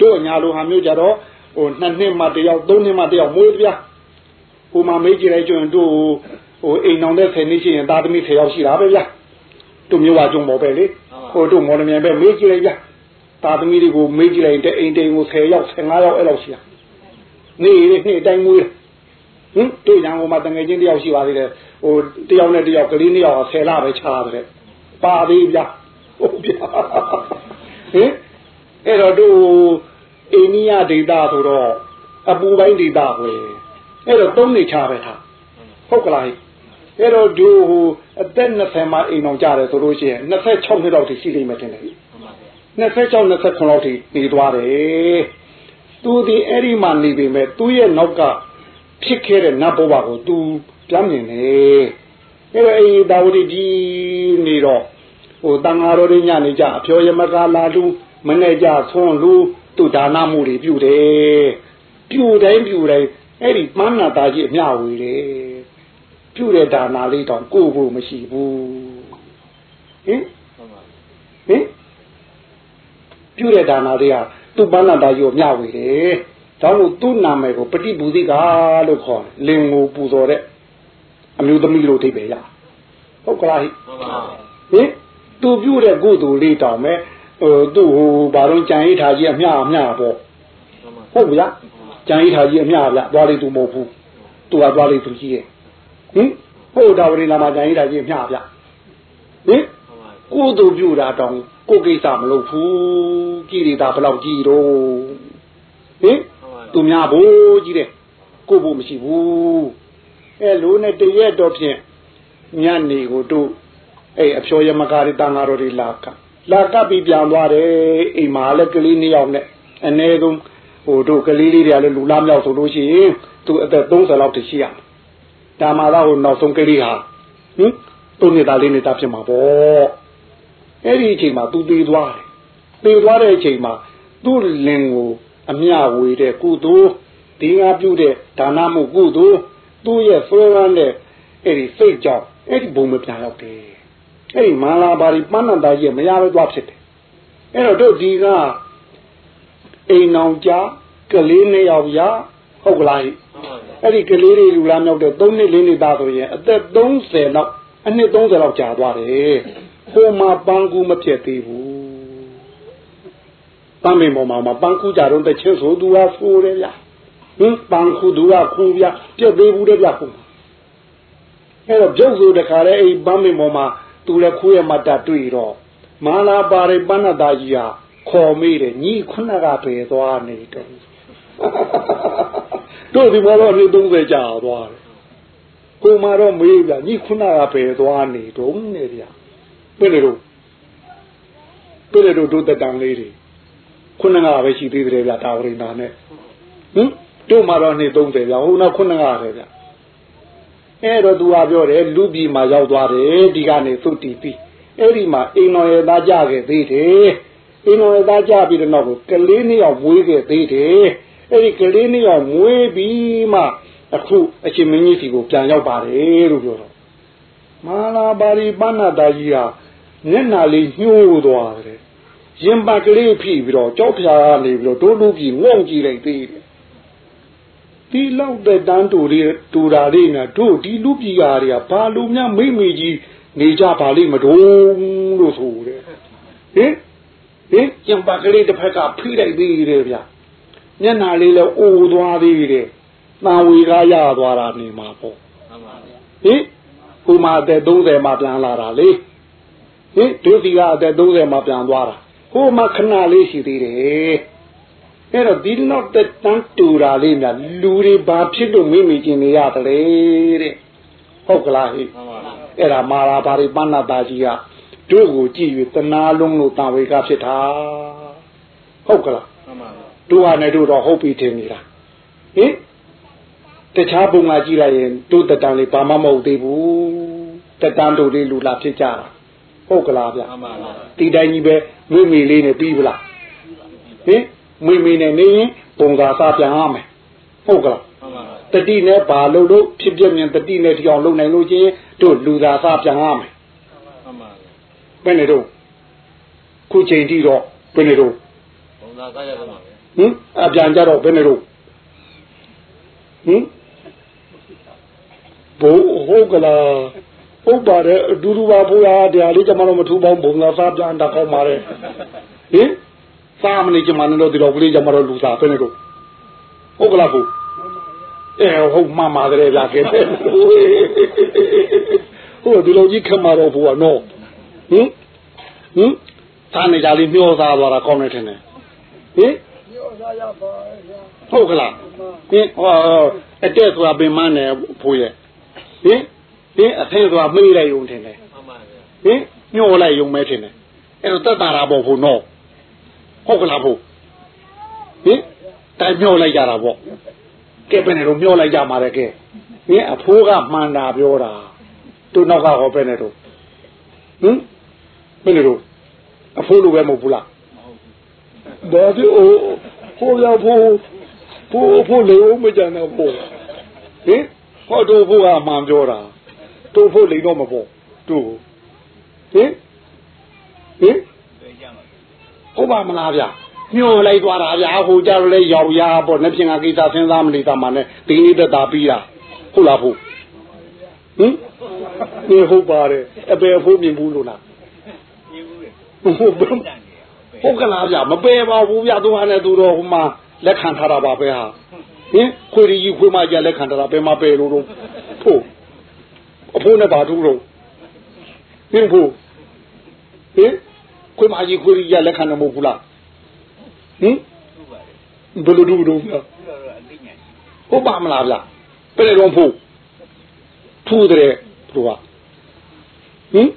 တို့ညာလိုဟာမြို့ကြတော့ဟိုနှစ်နှစ်မှတယောက်သုံးနှစ်မှတယောက်မွေးပြဟိုမှာမေးကြည့်လိုက်ကျွန်းတို့ဟိုအိမ်အောင်တဲ့ဆယ်နှစ်ရှိရင်သားသမီးဆယ်ယောက်ရှိတာပဲဗျာတို့မျိုးဝကျုံပေါ်ပဲလေဟိုတို့မော်လမြိုင်ပဲမေးကြည့်လိုက်ဗျာ သားသမီးတွေကိုမေးကြည့်လိုက်တဲ့အိမ်တိမ်ကို10ယောက်15ယောက်အဲ့လောက်ရှိတာနေ့နေ့တိုင်းမွေးဟင်တို့ရန်ကုန်မှာတငယ်ချင်းတယောက်ရှိပါသေးတယ်ဟိုတယောက်နဲ့တယောက်ကလေးနှစ်ယောက်10လပဲခြားတယ်ပါသေးဗျာဟုတ်ဗျာဟင်အဲ့တော့တို့အိန္ဒိယဒေသဆိုတော့အပူပိုင်းဒေသပဲအဲ့တော့သုံးနေချပဲထားဟုတ်ကလားအဲ့တော့ဒီဟိုအသက်20မှာအိမ်အောင်ကြတယ်ဆိုလို့ရှိရင်26နှစ်လောက်ထိရှိလိမ့်မယ်ထင်တယ် 26 29လောက်ထိနေသွားတယ်သူဒီအဲ့ဒီမှာနေပေမဲ့သူ့ရဲ့နောက်ကဖြစ်ခဲ့တဲ့နတ်ဘဝကိုသူပြန်မြင်တယ်အဲ့တော့အဲ့ဒါဝတိဒီနေတော့ဟိုတန်ဃာတော်တွေညနေကြအပြောယမကလာလူမနဲ့ကြဆွန်းလူသူဒါနမှုတွေပြုတယ်ပြုတိုင်းပြုတိုင်းအဲ့ဒီမှန်းနာသားကြီးအမျှဝေတယ်ပြုတဲ့ဒါနာလေးတောင်ကိုယ်ဖို့မရှိဘူးဟင်ဟင် ပပြုတဲ့ဒါနာတွေကသူ့ပန်းနာတာကြီးကိုမျှဝေတယ်ဒါလို့သူ့နာမည်ကိုပฏิပူဇိကလို့ခေါ်တယ်လင်ကိုပူဇော်တဲ့အမျိုးသမီးလို့အဓိပ္ပာယ်ရဟုတ်ကလားဟိမှန်ပါဗျာဟင်သူပြုတဲ့ကုသိုလ်လေးတောင်မဲ့ဟိုသူ့ဟိုဘာလို့ကြံရိထားကြီးအမျှအမျှပေါ့မှန်ပါဟုတ်ဗျာကြံရိထားကြီးအမျှဗျာသွားလေသူမဟုတ်ဘူးသူကသွားလေသူကြီးရဲ့ဟင်ဟုတ်တာဝရိလာမှာကြံရိထားကြီးအမျှဗျာဟင်မှန်ပါကိုယ်သူပြုတာတောင် ကိုယ်ကိစ္စမလုပ်ဘူးကြည်ရတာဘယ်လောက်ကြည်တော့ဟင်မှန်ပါသူများဘိုးကြီးတဲ့ကိုယ်ဘိုးမရှိဘူးအဲလိုနဲ့တရက်တော့ဖြင့်ညနေကိုတို့အဲအဖျော်ရမကားတွေတန်ဃာတော်တွေလာကလာကပ်ပြီးပြန်သွားတယ်အိမ်မှာလည်းကလေးနှစ်ယောက်နဲ့အ ਨੇ ဆုံးဟိုတို့ကလေးလေးတွေကလည်းလူလားမြောက်ဆိုလို့ရှိရင်သူအသက်30လောက်တရှိရဒါမှတော့ဟိုနောက်ဆုံးကလေးဟာဟင်သူ့နှစ်သားလေးနှစ်သားဖြစ်မှာပေါ့ အဲ့ဒီအချိန်မှာသူသေးသွားတယ်သေသွားတဲ့အချိန်မှာသူ့လင်ကိုအမျှဝေတဲ့ကုသိုလ်ဒီငါပြုတဲ့ဒါနမှုကုသိုလ်သူ့ရဲ့ဆွဲရမ်းတဲ့အဲ့ဒီစိတ်ကြောင့်အဲ့ဒီဘုံမပြန်ရောက်တယ်အဲ့ဒီမာလာပါရီပန်းနန္တာကြီးမရပဲသွားဖြစ်တယ်အဲ့တော့တို့ဒီကအိမ်အောင်ကြကလေးနှစ်ယောက်ရဟုတ်ကလားဟိမှန်ပါဗျာအဲ့ဒီကလေးတွေလူလားမြောက်တဲ့3နှစ်4နှစ်သားဆိုရင်အသက်30လောက်အနှစ်30လောက်ကြာသွားတယ် ဟိုမှာပန်းကူမဖြစ်သေးဘူးပန်းမင်းပေါ်မှာမှာပန်းကူကြတော့တချင်းဆိုသူကဆိုတယ်ဗျဟင်ပန်းကူသူကခူဗျပြက်သေးဘူးတဲ့ဗျဟိုမှာအဲ့တော့ပြုတ်ဆိုတခါလေအဲ့ပန်းမင်းပေါ်မှာသူလည်းခိုးရမတတွေ့တော့မာလာပါရိပဏ္ဏတာကြီးဟာခေါ်မိတယ်ညီခုနကပဲသွားနေတယ်တို့ဒီမှာတော့နေ့30ကြာသွားတယ်ကိုမတော့မေးပြညီခုနကပဲသွားနေတုံးနေဗျ ပြည့်လေတို့ပြည့်လေတို့တို့တက်တန်လေးတွေခုနကပဲရှိသေးတယ်ဗျတာဝရိနာနဲ့ဟင်တို့မှာတော့နေ့30ဗျဟိုနောက်ခုနကပဲဗျအဲ့တော့သူကပြောတယ်လူပြည်မှာရောက်သွားတယ်ဒီကနေသုတီပြီးအဲ့ဒီမှာအိမ်တော်ရဲ့သားကြခဲ့သေးတယ်အိမ်တော်ရဲ့သားကြပြီးတဲ့နောက်ကလေးနှစ်ယောက်မွေးခဲ့သေးတယ်အဲ့ဒီကလေးနှစ်ယောက်မွေးပြီးမှအခုအရှင်မင်းကြီးစီကိုပြန်ရောက်ပါတယ်လို့ပြောတော့ မာလာပါရီပဏ္ဏတာကြီးဟာမျက်နာလေးညှိုးသွားတယ်ရင်ပါကလေးဖိပြီးတော့ကြောက်ဖြာကနေပြီးတော့ဒိုးလူကြီးငုံကြည့်လိုက်သေးတယ်ဒီလောက်တဲ့တန်းတူလေးတူတာလေးနဲ့တို့ဒီလူပြည်ကားတွေကဘာလူများမိမိကြီးနေကြပါလိမ့်မတော်လို့ဆိုတယ်ဟင်ဟင်ကျင်ပါကလေးတစ်ဖက်ကဖိလိုက်သေးတယ်ဗျမျက်နာလေးလည်းအိုသွားသေးတယ်။တာဝေကားရသွားတာနေမှာပေါ့မှန်ပါဗျာဟင် ကိုမအသက်30မှာပြန်လာတာလေဟင်ဒုတိယအသက်30မှာပြန်သွားတာကိုမခဏလေးရှိသေးတယ်အဲ့တော့ဒီနောက်သက်တန်းတူတာလေးများလူတွေဘာဖြစ်လို့မိမိကျင်နေရတယ်လေတဲ့ဟုတ်ကလားဟိမှန်ပါဗျာအဲ့ဒါမာလာပါရိပဏ္ဏတာကြီးကတို့ကိုကြည့်၍တနာလုံးလို့တာဝေကဖြစ်တာဟုတ်ကလားမှန်ပါဗျာတို့ဟာနဲ့တို့တော့ဟုတ်ပြီထင်နေတာဟင် တခြားဘုံကကြည့်လိုက်ရင်တို့တတန်လေးဘာမှမဟုတ်သေးဘူးတတန်တို့လေးလူလာဖြစ်ကြတာဟုတ်ကလားဗျမှန်ပါဗျာဒီတိုင်းကြီးပဲမွေ့မီလေးနဲ့ပြီးပလားဟင်မွေ့မီနဲ့နေရင်ပုံသာစားပြန်ရမယ်ဟုတ်ကလားမှန်ပါဗျာတတိနဲ့ဘာလို့လို့ဖြစ်ပြမြင်တတိနဲ့ဒီအောင်လုံနိုင်လို့ချင်းတို့လူသာစားပြန်ရမယ်မှန်ပါဗျာဘယ်နဲ့တော့ခုချိန်ထိတော့ဘယ်နဲ့တော့ဘုံသာစားရတော့မှာဗျာဟင်အပြန်ကြတော့ဘယ်နဲ့တော့ဟင် ဘိုးဟုတ်ကလားဟုတ်ပါတယ်အဒူဒူပါဘိုးရားတရားလေးကျွန်တော်မထူပေါင်းဘုံသာစားပြန်တာကောင်းပါတယ်ဟင်စားမနေကျွန်တော်တို့ဒီတော့ကလေးကျွန်တော်လူစားဘယ်နဲ့တော့ဟုတ်ကလားဘိုးအဲဟုတ်မှန်ပါတယ်ဗျာကဲဟိုဒီလိုကြီးခမတော့ဘိုးကနော်ဟင်ဟင်စားနေကြလေးမျောစားသွားတာကောင်းတယ်ထင်တယ်ဟင်ဟုတ်ကလားဟင်ဟောအတက်ဆိုတာပင်မနဲ့ဖိုးရဲ့ ဟင်ဟင်အထင်းဆိုတာမေးလိုက်ုံထင်တယ်မှန်ပါဗျာဟင်ညှို့လိုက်ုံမဲထင်တယ်အဲ့တော့တက်တာတာပေါ့ဖိုးနော်ဟုတ်ကလားဖိုးဟင်တိုင်မျောလိုက်ကြတာပေါ့ကဲပဲနဲ့တော့မျောလိုက်ကြမှာလေကဲဟင်အဖိုးကမှန်တာပြောတာသူနောက်ကဟောပဲနဲ့တော့ဟင်ဘယ်နဲ့တော့အဖိုးလိုပဲမဟုတ်ဘူးလားဒါဒီအိုဟိုရဖိုးဖို့ဖို့လေဦးမကြံတော့ဖို့ဟင် ဟောတို့ဖို့ကအမှန်ပြောတာတို့ဖို့လိန်တော့မပေါ့တို့ဟင်ဟင်ဟဟုတ်ပါမလားဗျညွန်လိုက်သွားတာဗျာဟိုကြတော့လဲရောက်ရပေါ့နှစ်ပြင်ကကိစ္စစဉ်းစားမနေတတ်မှနဲ့ဒီနေ့တက်တာပြီးတာဟုတ်လားဖို့ဟင်ဒီဟုတ်ပါတယ်အပေအဖို့မြင်ဘူးလို့လားဟုတ်ပါဟုတ်ကလားဗျမပယ်ပါဘူးဗျသူဟာနဲ့သူတော့ဟိုမှာလက်ခံထားတာပါပဲဟာ ဟင်ခွေရီခွေမကြလက်ခံထားတာပဲမပယ်လို့တော့ဖို့အဖိုးနဲ့ပါတူတော့ဟင်ဖို့ဟင်ခွေမကြီးခွေရီကြလက်ခံတယ်မဟုတ်ဘူးလားဟင်ဘယ်လိုတူတော့ဟုတ်ပါမလားဗျပြည့်တော့ဖို့ထူးတဲ့သူကဟင်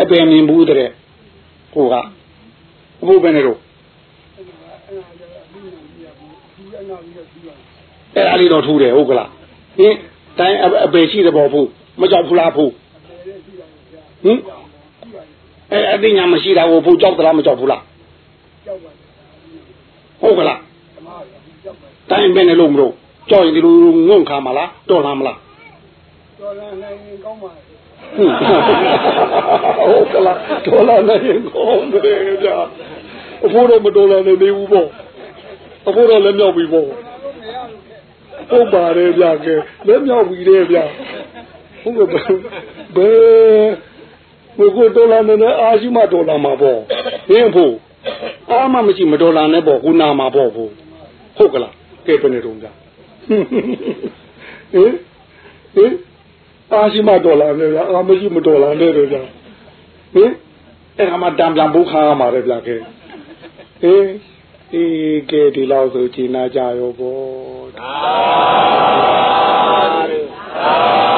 အပင်မြင်ဘူးတဲ့ဟိုကဘိုးပဲနေတော့အဲ့ဒါ လေးတော့ထူးတယ်ဟုတ်ကလားဟင်တိုင်းအပယ်ရှိတယ်ပေါ့ဖို့မကြောက်ဘူးလားဖို့ဟင်အဲ့အသိညာမရှိတာကိုဖို့ကြောက်သလားမကြောက်ဘူးလားဟုတ်ကလားတိုင်းပဲနေလို့မလို့ကြောက်ရင်ဒီလိုငုံခါမလားတော်လားမလားတော်လာနိုင်ရင်ကောင်းပါလေဟုတ်ကလားတော်လာနေရင်ကောင်းတယ်ဗျာအဖိုးတော့မတော်လာနေသေးဘူးပေါ့အဖိုးတော့လည်းမြောက်ပြီပေါ့ ဟုတ်ပါတယ်ဗျာကဲလည်းမြောက်ပြီတဲ့ဗျာဟုတ်ကဲ့ဘယ်ဘယ်ကိုတော်လာနေအားရှိမှတော်လာမှာပေါ့ဟင်းဖို့အားမမရှိမတော်လာနဲ့ပေါ့ခုနာမှာပေါ့ဖို့ဟုတ်ကလားကဲဘယ်နေတော့ဗျာဟင်ဟင်အားရှိမှတော်လာနဲ့ဗျာအားမရှိမတော်လာနဲ့တော့ဗျာဟင်အဲ့ဒါမှတံပြန်ဘုခါရမှာလေဗျာကဲဟင် အေးကဲဒီလောက်ဆိုချိန်နာကြရောပေါ့သာသာ